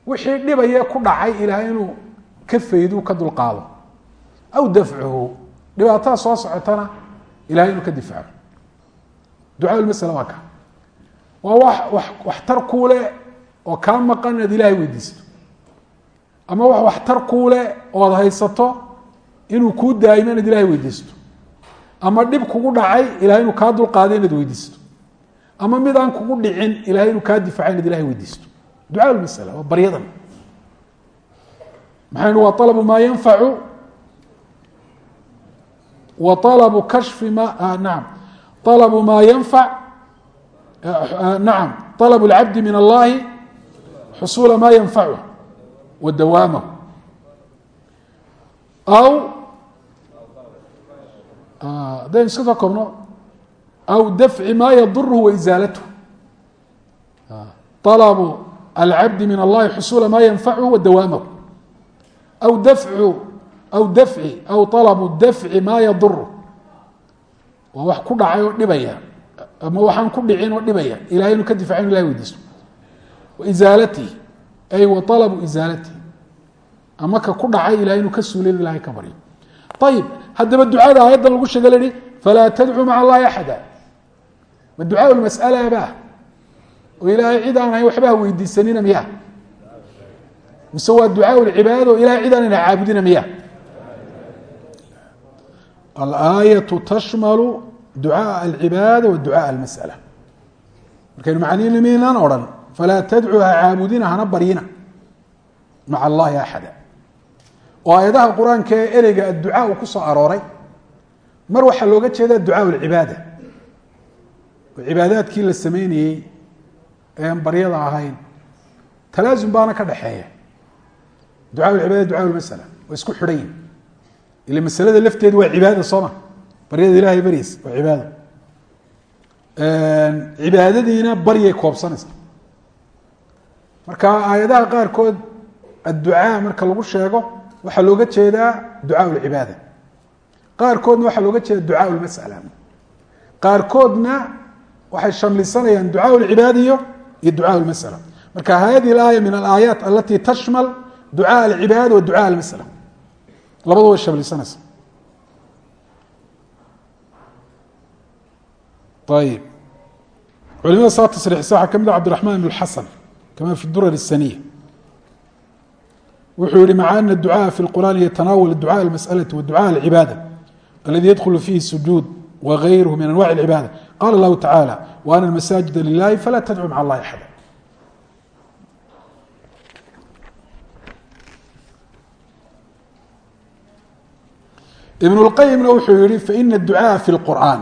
wixii dhibaye ku dhacay ilaahay inuu ka faydu ka dulqaado. Aw dafcuhu dhibaatada soo socotana ilahay inuu ka difaaco ducaa masala waa ka. Waa wax wax waxtar kuule oo kaa maqan inaad ilaahay weydiisato. Ama wax waxtar kuule ood haysato inuu kuu daa'imo inaad ilahay weydiisato. Ama dhib kugu dhacay ilahay inuu kaa dulqaado inaad weydiisato. Ama mid aan kugu dhicin ilahay inuu kaa difaaco inaad ilahay weydiisto ducaa masala waa baryadan. Maxaynu waa alabu maa yanfacu wa alabu kashfi ma naam. Alabu maa yanfac nacam alabu اlcabdi min allahi xusuula maa yanfachu wa dawaamahu aw hadaynu iska soo koobno aw dafci maa yaduruhu wa isaalathu alabu alcabdi min allahi xusuula maa yanfachu wa dawaamahu aw dafcu aw dafci aw alabu dafci maa yaduru waa wax ku dhacay oo dhibaya ama waxaan ku dhicin oo dhibaya. Ilahay inuu ka difaca inu ilahay weydiisto. Wa isaalatihi ay wa alabu isaalatihi ama ka ku dhacay ilahay inuu ka suulin ilahay ka baryo ayib haddaba ducada aayadda lagu sheega la yihi falaa tadcuu maca allahi axada. Ma ducaa mas'ala ba? Oo ilaahay cid aan ahayn waxba ha weydiisanina miya. Mise waa ducaa lcibaada oo ilahay cid aanayna caabudina miya alaayatu tashmalu ducaaء alcibaada wa ducaaء almasأala markaynu macniinimiinaan odhan falaa tadcuu ha caabudina hana baryina maca allahi axada oo aayadaha qur-aanka ee ereyga adducaa uu ku soo arooray mar waxaa looga jeeda ducaa lcibaada oo cibaadaadkii la sameynayey ean baryada ahayn talaasum baana ka dhaxeeya ducaa lcibaada ducaa lmasala waa isku xidhan yihin ila masalada lafteedu waa cibaada sooma baryada ilahay baryeysa waa cibaado cibaadadiina baryay koobsanaysa marka aayadaha qaarkood adducaa marka lagu sheego waxaa looga jeedaa ducaa lcibaada qaarkoodna waxaa looga jeeda ducaa lmasala qaarkoodna waxay shamlisanayaan ducaa lcibaada iyo iyo ducaa lmasala marka hadihi aaya min alaayaat alati tashmal ducaa alcibaada wa ducaa almasala labadu way shamlisanaysa ayib culimada saa tasriixisa waxaa ka mid ah cabdiraxmaan ibn xasan kama fi durar الsaniya wuxuu yihi maca ana ducaa fi اlqur'an yatanaawal ducaa اlmasأlaةi wa ducaa اlcibaada aladi yadkhulu fihi sujuud wغayruhu min anwaع اcibaada qala اllahu tacalى وana masaajida lilahi fala tadcuu maca اllahi axada ibnulqayimna wuxuu yihi faina ducaa fi lqur'aan.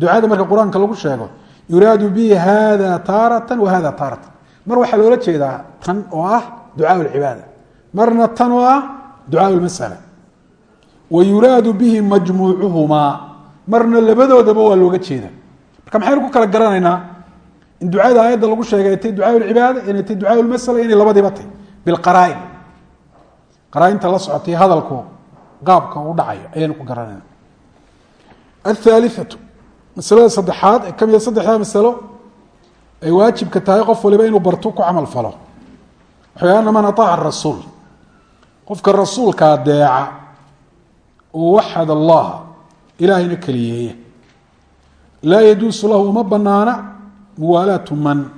Ducada marka qur'aanka lagu sheego yuraadu bi hada taaratan wa hada taaratan. Mar waxaa loola jeedaa tan oo ah ducaa lcibaada marna tan oo ah ducaa lmasala wa yuraadu bihi majmuucuhumaa. Marna labadoodaba waa looga jeeda. Marka maxaynu ku kala garanaynaa in ducada aayadda lagu sheegay tay ducaa lcibaada inay tay ducaa lmasala inay labadiiba tay bilqaraain qaraainta la socotay hadalku qaabka u dhacayo ayaynu ku garanayna athaliatu masalada saddexaad ee ka mida saddexdaa masalo ay waajibka tahay qof waliba inuu barto ku camal falo. Waxay ana man aaaca rasuul. Qofka rasuulka adeeca oo waxad allaha ilaahayna keliyeeya laa yajuusu lahu uma banaana muwaalaatu man.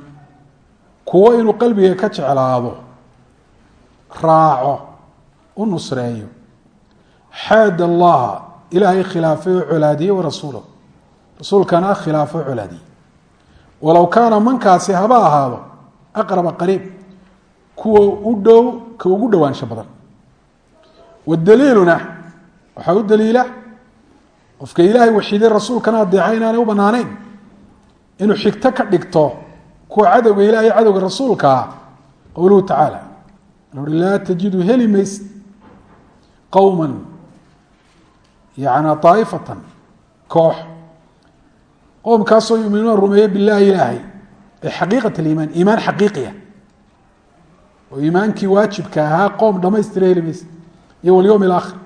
Kuwo inuu qalbiga ka jeclaado raaco u nusreeyo xaad allaha ilaahay khilaafay oo colaadiyey warasuulahu rasuulkana khilaafo colaadiyey walow kaana mankaasi haba ahaado aqraba qariib kuwa u dhow ka ugu dhowaansho badan wadaliiluna waxaa u daliila qofka ilaahay waxiiday rasuulkana adeeca inaanay u banaaneyn inuu xigto ka dhigto kuwa cadowga ilahay cadowga rasuulkaa qowluhu tacaala laa tajidu heli qowma yani aaifatan koox. Qowmkaasoo yuminuuna rumeeye billahi ilaahay ee xaqiiqat liimaan iimaan xaqiiqiya oo iimaankii waajibka ahaa qowm dhamaystira heli mayse iyo walyowm alaakhir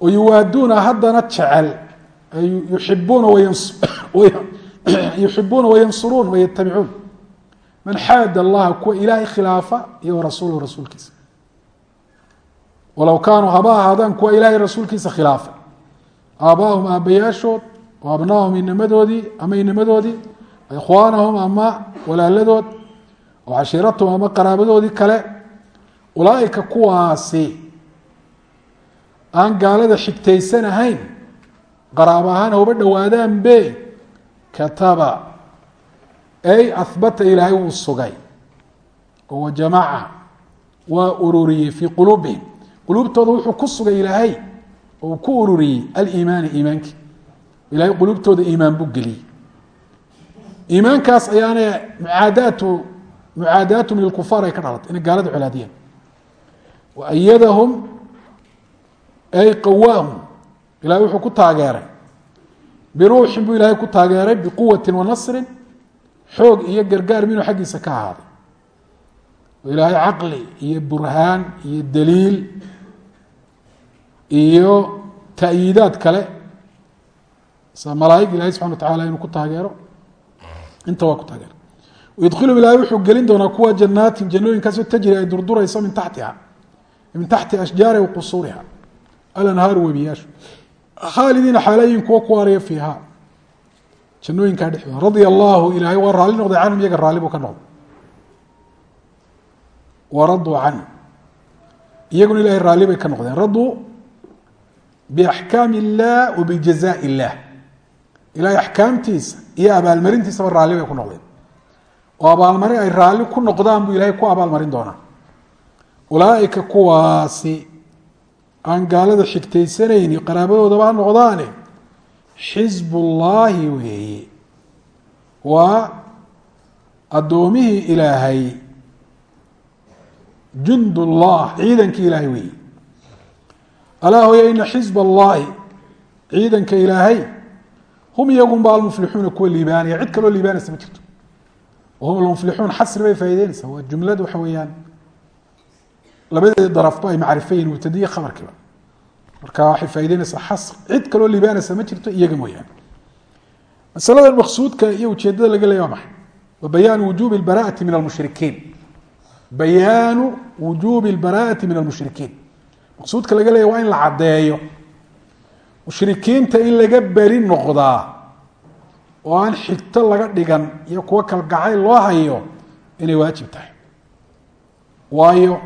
oo yuwaaduuna haddana jecel yuibuuna yuxibuuna wayansuruun wayatabicuun man xaad allaha kuwa ilaahay khilaafa iyo rasuuluhu rasuulkiisa walow kaanuu haba ahaadaan kuwa ilaahay rasuulkiisa khilaafa aaba'ahum aabbayaashood oo abnaahum inamadoodii ama inamadoodii ikhwaanahum ama walaaladood oo cashiiratahum ama qaraabadoodii kale. Ulaaika kuwaasi aan gaalada xigtaysanahayn qaraab ahaan hauba dhowaadaan be kataba ay ahbata ilaahay wuu sugay. Oo wajamaca waa ururiyey fii quluubihim quluubtooda wuxuu ku sugay ilaahay oo ku ururiyey aliimaana iimaankii ilahay quluubtooda iimaan buu geliyey. Iimaankaas ayaana mucaadaatu mucaadaatum lilkufaar ay ka dhalatay inay gaalada colaadiyeen wa ayadahum ay qawaahum ilahay wuxuu ku taageeray. Biruuxin buu ilaahay ku taageeray biquwati wa nasrin. Xoog iyo gargaar minuu xaggiisa ka ahaaday. Ilaahay caqli iyo burhaan iyo daliil iyo ta'yiidaad kale. Malaaig ilahay subxana wa tacala inuu ku taageero. Inta waa ku taageero. Yudkhilum ilahay wuxuu gelin doonaa kuwa janaatin jannooyinkaasoo tajri ay durdurayso min taxtiha. Min taxti ashjaari wa alanhaaru webiyaashu. Khaalidiina xaalayin kuwa ku araya fiiha. Jannooyinkaa dhexdooda radia allaahu ilaahay waa raalli noqday canhum iyaga raalli buu ka noqday. Waraduu canhu. Iyaguna ilahay raalli bay ka noqdeen. Raduu biaxkaam illah wa bijazaa illah ilahay axkaamtiisa iyo abaalmarintiisaba raalli bay ku noqdeen oo abaalmarin ay raalli ku noqdaan buu ilahay ku abaalmarin doonaa ulaaika kuwaasi aan gaalada xigtaysanayni qaraabadoodaba ha noqdaane xisbullaahi weeye waa addoomihii ilaahay jundullah ciidankii ilaahay weeye alaa hooya ina xisb allaahi ciidanka ilaahay hum iyagunba almuflixuuna kuwa liibaanaya cid kaloo liibaanaysa ma jirto. Wahum almuflixuun xasri bay faa'ideynaysaa waa jumlad waxa weeyaan labadeeda darafba ay macrifayiin mubtadiya khabarkiiba marka waxay faa'ideynaysaa xasr cid kaloo liibaanaysa ma jirto iyaga mooyaane. Masalada maqsuudka iyo ujeedada laga leeya waa maxay? Wa bayaanu wujuubi albaraa'ati min almushrikiin. Bayaanu wujuubi albaraa'ati min almushrikiin maqsuudka laga leeya waa in la caddeeyo. Mushrikiinta in laga beri noqdaa oo aan xigto laga dhigan iyo kuwo kalgacay loo hayo inay waajib tahay. Waayo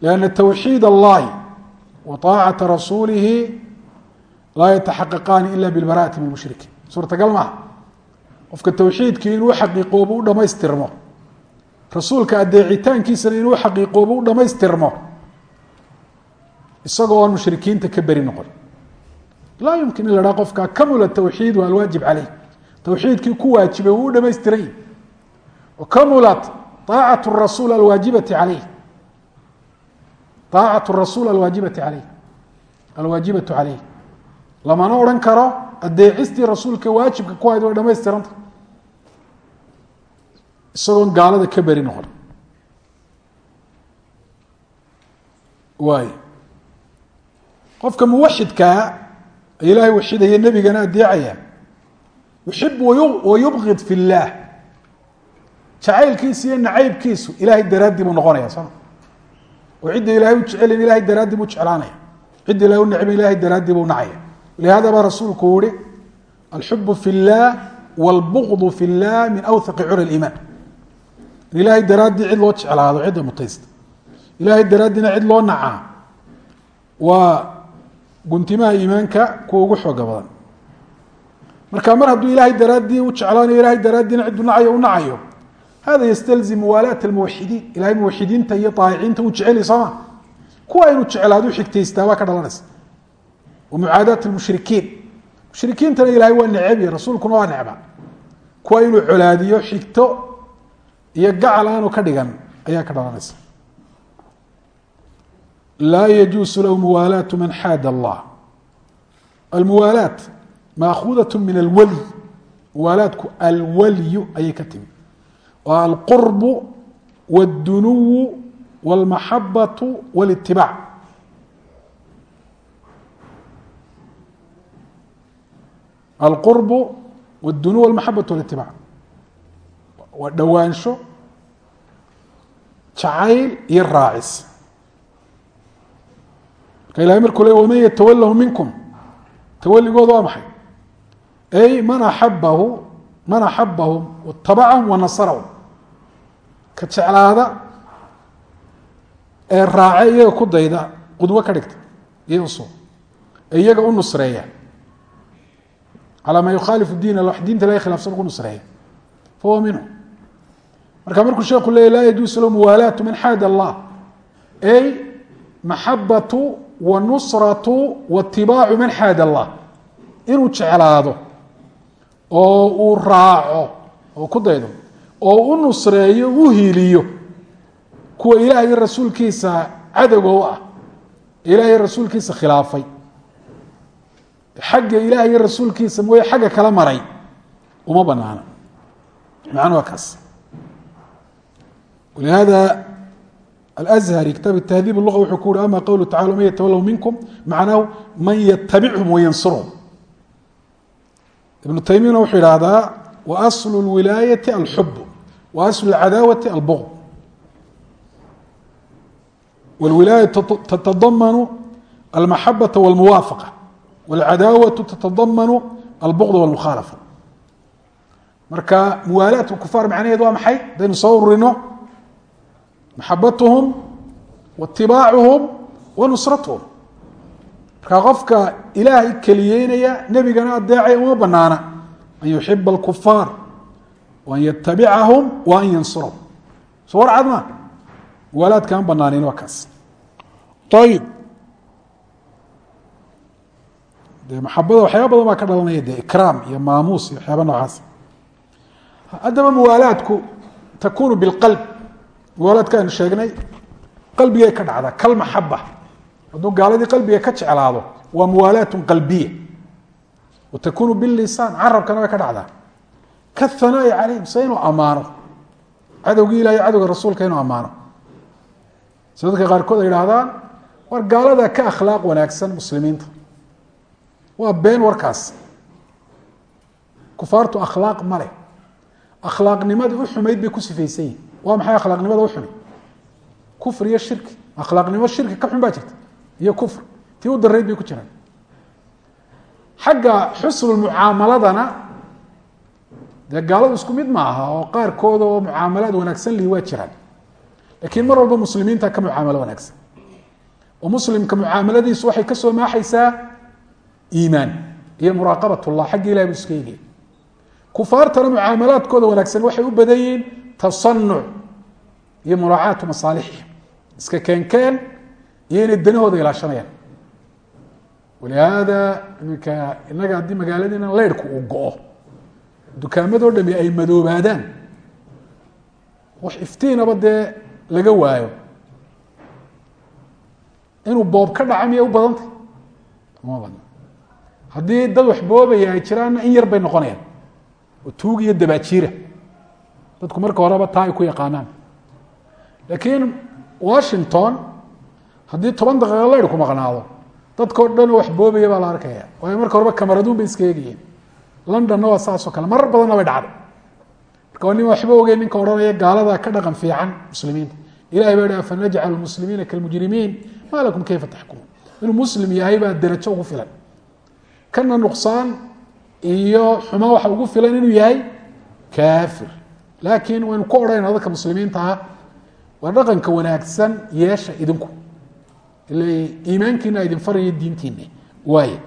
lanna tawxiid allaahi wa taacata rasuulihi laa yataxaqaqaani ila bilbara'ati min mushrikiin. Suurtagal maaha. Qofka tawxiidkii inuu xaqiiqoobo u dhamaystirmo rasuulka adeecitaankiisana inuu xaqiiqooba u dhamaystirmo isagoo aan mushrikiinta ka beri noqon. Laa yumkin in la haha qofka kamula tawxiid waa alwaajib caleyh towxiidkii ku waajibay wuu u dhamaystiran yahi wakamulat rasuul alwaajibati caleyh aacat rasuul alwaajibati caleyh alwaajibatu caleyh lamana odhan karo adeecistii rasuulka waajibka ku hayd way dhamaystiranta isagoon gaalada ka beri noqon. Waay qofka muwaxidkaa ilaahay waxidaya nebigana adeecaya yuxib wayubqid fi اllaah jacaylkiisu iyo nacaybkiisu ilahay daraaddii buu noqonaya soma oo cidda ilahay u jecelin ilahay daraaddii buu jeclaanaya cidda ilahay u necbin ilahay daraaddii buu nacaya lihada baa rasuulku yihi alxubu fi اllah wاlbغض fi اllah min awhaqi cura اimaan in ilahay daraaddii cid loo jeclaado cidda mutaysta ilahay daraaddiina cid loo nacaa waa guntimaha iimaanka kuwa ugu xooga badan. Marka mar hadduu ilahay daraaddii u jeclaanayo ilahay daraaddiina cidduu nacayo u nacayo hada ystalzim muwaalaat almuwaxidiin ilahay muwaxidiinta iyo aayiciinta uu jeceli sooma. Kuwa inuu jeclaado xigtaystaa baa ka dhalanaysa. Wa mucaadaat lmushrikiin mushrikiintana ilahay waa necebya rasuulkuna waa necba. Kuwa inuu colaadiyo xigto iyo gacal aanu ka dhigan ayaa ka dhalanaysa laa yajuusu lahu muwaalaatu man xaad allah almuwaalaat maakuudaة min alwalyi muwaalaadku alwalyu ayay ka timi waa alqurbu wاdunuwu wاlmaxabaة wاlitibaac alqurbu wاdunuw wاlmaxabaة wاlitibaac waa dhowaansho jacayl iyo raacis marka ilahay markuu le waman yatawalahu minkum. Tawaligooda waa maxay? Ay man axabahu man axabahum watabacahum wanasarahum ka jeclaada ee raace iyaga ku dayda qudwo ka dhigta iyo usul ee iyaga u nusreeya. Calaa maa yukhaalifu diin wax diinta ilahay khilafsan ugu nusreeya. Fahuwa minhu. Marka markuu sheeku leeyay laa yajuusu lahu muwaalaatu man xaad allah. Ay maxabatu wa nusratu waitibaacu man xaad allah inuu jeclaado oo uu raaco oo ku daydo oo u nusreeyo u hiiliyo kuwa ilaah iyo rasuulkiisa cadowga u ah ilaah iyo rasuulkiisa khilaafay xagga ilaah iyo rasuulkiisa mooye xagga kala maray uma banaana macnu waa kaas walihada alأzhari kitaab tahdiib luga wuxuu ku uhi ama qowlu tacala man yatawallahu minkum macnaahu man yatabichum wayansurhum ibnu taymiyana wuxuu ihahdaa wa aslu اlwilaayati alxub wa aslu اlcadaawati albغd wاlwilaaya tatadamanu almaxabaةa wاlmuwaafaqa wاlcadaawatu tatadamanu albغd wاlmukhaalafa marka muwaalaat kufaar macnaheed waa maxay hadaynu soo ururino maxabatuhum waitibaacuhum wa nusratuhum marka qofka ilaahay keliyeynaya nebigana adeecaya uma banaana an yuxiba alkufaar waan yatabicahum wa an yansurahum soo war cad ma muwaalaadka aan banaaneyn waa kaas ayib de maxabada waxyaaba badan baa ka dhalanaya de ikraam iyo maamuus iyo waxyaaba noocaas haddaba muwaalaadku takunu bilqalb aynu sheegnay qalbigay ka dhacdaa kalmaxaba hadduu gaaladii qalbiga ka jeclaado waa muwaalaat qalbiya. Wa takunu bilisaan carabkana way ka dhacdaa. Kahanaa'i calayhim se inuu ammaano cadowgii ilahay cadowga rasuulka inuu ammaano si dadka qaarkood ay idhaahdaan war gaalada ka akhlaaq wanaagsan muslimiinta. Waa been warkaas. Kufaartu akhlaaq ma leh. Akhlaaqnimadii u xumayd bay ku sifaysan yihiin waa maxay akhlaaqnimada uxumi kufr iyo shirki akhlaaqnimo shirki ka xun baa jirta. Iyo kufr. Tii u darayd bay ku jiraan. Xagga xusnu mucaamaladana dee gaaladu isku mid ma aha oo qaarkooda oo mucaamalaad wanaagsan lihi waa jiraan. Lakiin mar walba muslimiinta ka mucaamalo wanaagsan. Oo muslimka mucaamaladiisu waxay ka soo maaxaysaa iimaan iyo muraaqabat llah xagga ilahi bu iska eegaya kufaartana mucaamalaadkooda wanaagsan waxay u badan yihiin tasanuc iyo muraacaatu masaalixihim. Iska keenkeen iyo inay danahooda ilaashanayaan. Walihaada iminka inaga haddii magaaladiina leyrhku uu go-o dukaamadoo dhami ay madoobaadaan wax iftiinaba dee laga waayo. Inuu boob ka dhaca miyay u badantay? Ma badna. Haddii dad wax boobaya ay jiraanna in yar bay noqonayaan. Oo tuug iyo dabaajiira dadku marka horeba taa ay ku yaqaanaan. Laakiin washington haddii toban daqiiqo ku maqnaado dadkao dhan wax boobaya baa la arkaya waayo marka horeba kamaraduun bay iska eegayeen londonna waa saasoo kale. Marar badanna bay dhacday. Marka waa nin waxba ogeyn ninka odhanaya gaalada ka dhaqan fiican muslimiinta. Ilahay baa hi afanajcal muslimiina kalmujrimiin? Maa lakum kayfa taxkumuun inuu muslim yahay baa derajo ugu filan. Kana nuqsaan iyo xumaan waxa ugu filan inuu yahay kaafir laakiin waynu ku odhanayna dadka muslimiinta ah waa dhaqanka wanaagsan yeesha idinku. Ila iimaankiina idin farayo diintiina waay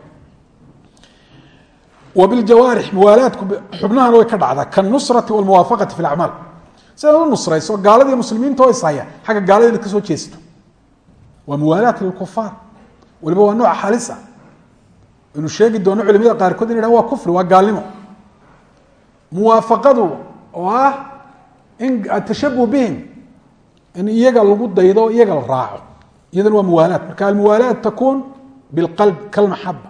wbiljawaarix muwaalaadku xubnahan way ka dhacdaa kanusrati walmuwaafaqati fi lacmaal sidaad u nusrayso gaaladii muslimiinta oo ishaya xagga gaalada inaad ka soo waa muwaalaat lilkufaar waliba waa nooc xalisa inuu sheegi doono culimada qaarkood in yhah waa kufri waa gaalnimo. Muwaafaqadu oo ah in atashabuh bihim in iyaga lagu daydo iyaga la raaco. Iyadana waa muwaalaat marka almuwaalaat takuun bilqalb kalmaxaba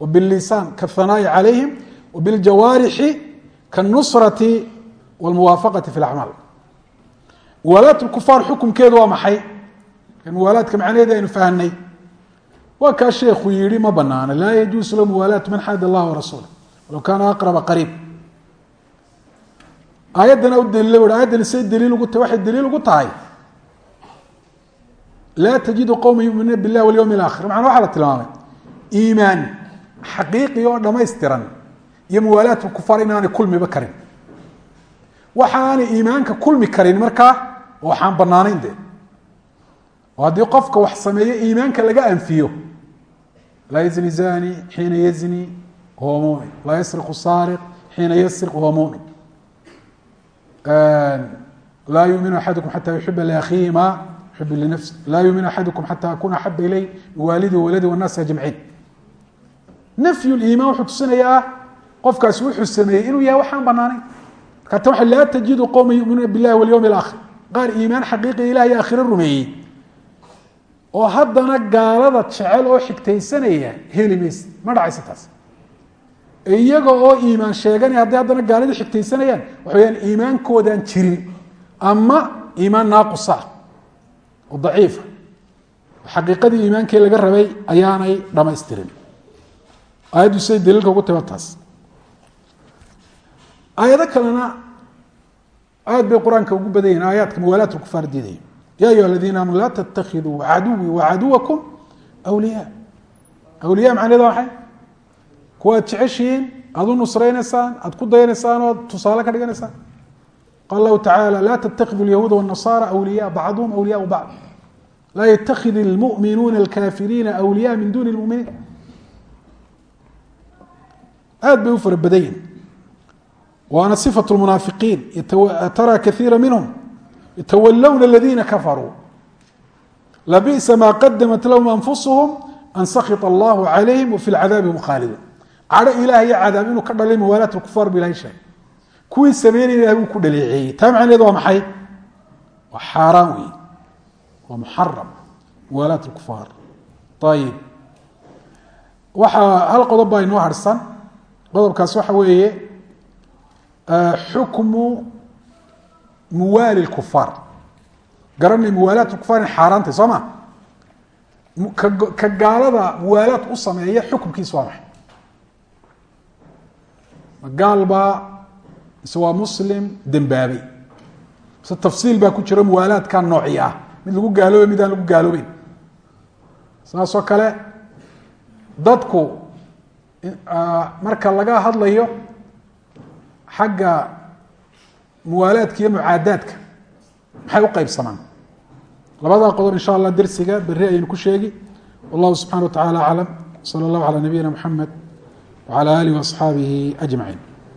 wbilisaan kahanaa'i calayhim wbiljawaarixi kanusrati wlmuwaafaqati fi lacmaal muwaalaat lkufaar xukumkeedu waa maxay? Muwaalaadka macnaheedi aynu fahnay waa kaa sheekhu yihi ma banaana laa yajuusu la man xaad allah warasuula walow kaana aqraba qariib aayaddana u daliila ui ayaddani say daliil ugu tahay waxay daliil ugu tahay. Laa tajidu qowma yuminuuna billahi walyowmi alaakhir macnaa waxaa la tilmaamay iimaan xaqiiqi oo dhamaystiran iyo muwaalaat kufaar inaanay kulmiba karin. Waxaanay iimaanka kulmi karin markaa waxaan banaanayn de oo haddii qofka wax sameeyo iimaanka laga anfiyo. Laa yazni zani xiina yazni huwa mumin. Laa yasriqu saariq xiina yasriq huwa mumin laa yuminu axadukum xata yuxiba liakhiihi ma yuxibu linafsi laa yuminu axadukum xata akuna axaba ilay biwaalidi waladi wanaasi ajmaciin nafyu liimaan wuxuu tusinayaa qofkaasi wuxuu sameeyey inuu yahay waxaan banaanayn marka tan laa tajidu qowma yuminuuna billahi walyowm alaakhir qaar iimaan xaqiiqi ilahi aakhiro rumeeyey. Oo haddana gaalada jecel oo xigtaysanaya heli mayse ma dhacaysa taas iyaga oo iimaan sheeganaya hadday haddana gaaladii xigtaysanayaan waxa weyaan iimaankoodaan jirin. Ama iimaan naaqusa oo daciifa xaqiiqadii iimaankii laga rabay ayaanay dhamaystirin. Aayaddu siday daliilka ugu tima taas aayado kalena aad bay qur'aanka ugu badan yihiin aayaadka muwaalaat lkufaar diidaya. Ya ayuha aladiina aamanu laa tatakiduu caduwii wacaduwakum wliya awliya macnaheeda waa maxay kuwa ad jeceshihiin aad u nusraynaysaan aad ku dayanaysaan oo tusaale ka dhiganaysaan qaala lahu tacaala laa tattakidu lyahuuda wاnasaara awliya bacduhum awliyaau bacd laa yatakid اlmuminuuna alkafiriina awliya min duni اlmuminiin aad bay u fara badan yihin waana صifaة اmunaafiqiin tara kaiira minhm ytawalowna اladiina kafaruu labisa ma qadamat lahum anfusuhum an sakط allahu calayhim wafi lcadaabi hum khaaliduun cadho ilaah iyo cadaab inuu ka dhalay muwaalaat kufaar bu ilahay sheegay kuwii sameynaya ilahay buu ku dhaleeceeyey taa macnaheed waa maxay? Waa xaaraan wey waa muxaram muwaalaat kufaar ayib waxaa hal qodob baa inoo harsan. Qodobkaas waxa weeye xukmu muwaali kufaar garanay muwaalaat kufaar inay xaaraantay soo ma? Ka gaalada muwaalaad u sameeya xukumkiisa waa maxay magaal baa mise waa muslim dembaabay mise tafsiil baa ku jiro muwaalaadka nooci ah. Mid lagu gaaloobe mid aan lagu gaaloobeyn saasoo kale dadku marka laga hadlayo xagga muwaalaadka iyo mucaadaadka maxay u qaybsamaan? Labadaa qodob insha allah dersiga berri ayaynu ku sheegi. Wallahu subxana wa tacala aclam sala allahu calaa nabiyina muxamed wعalى alih وaصxaabihi أجmaعin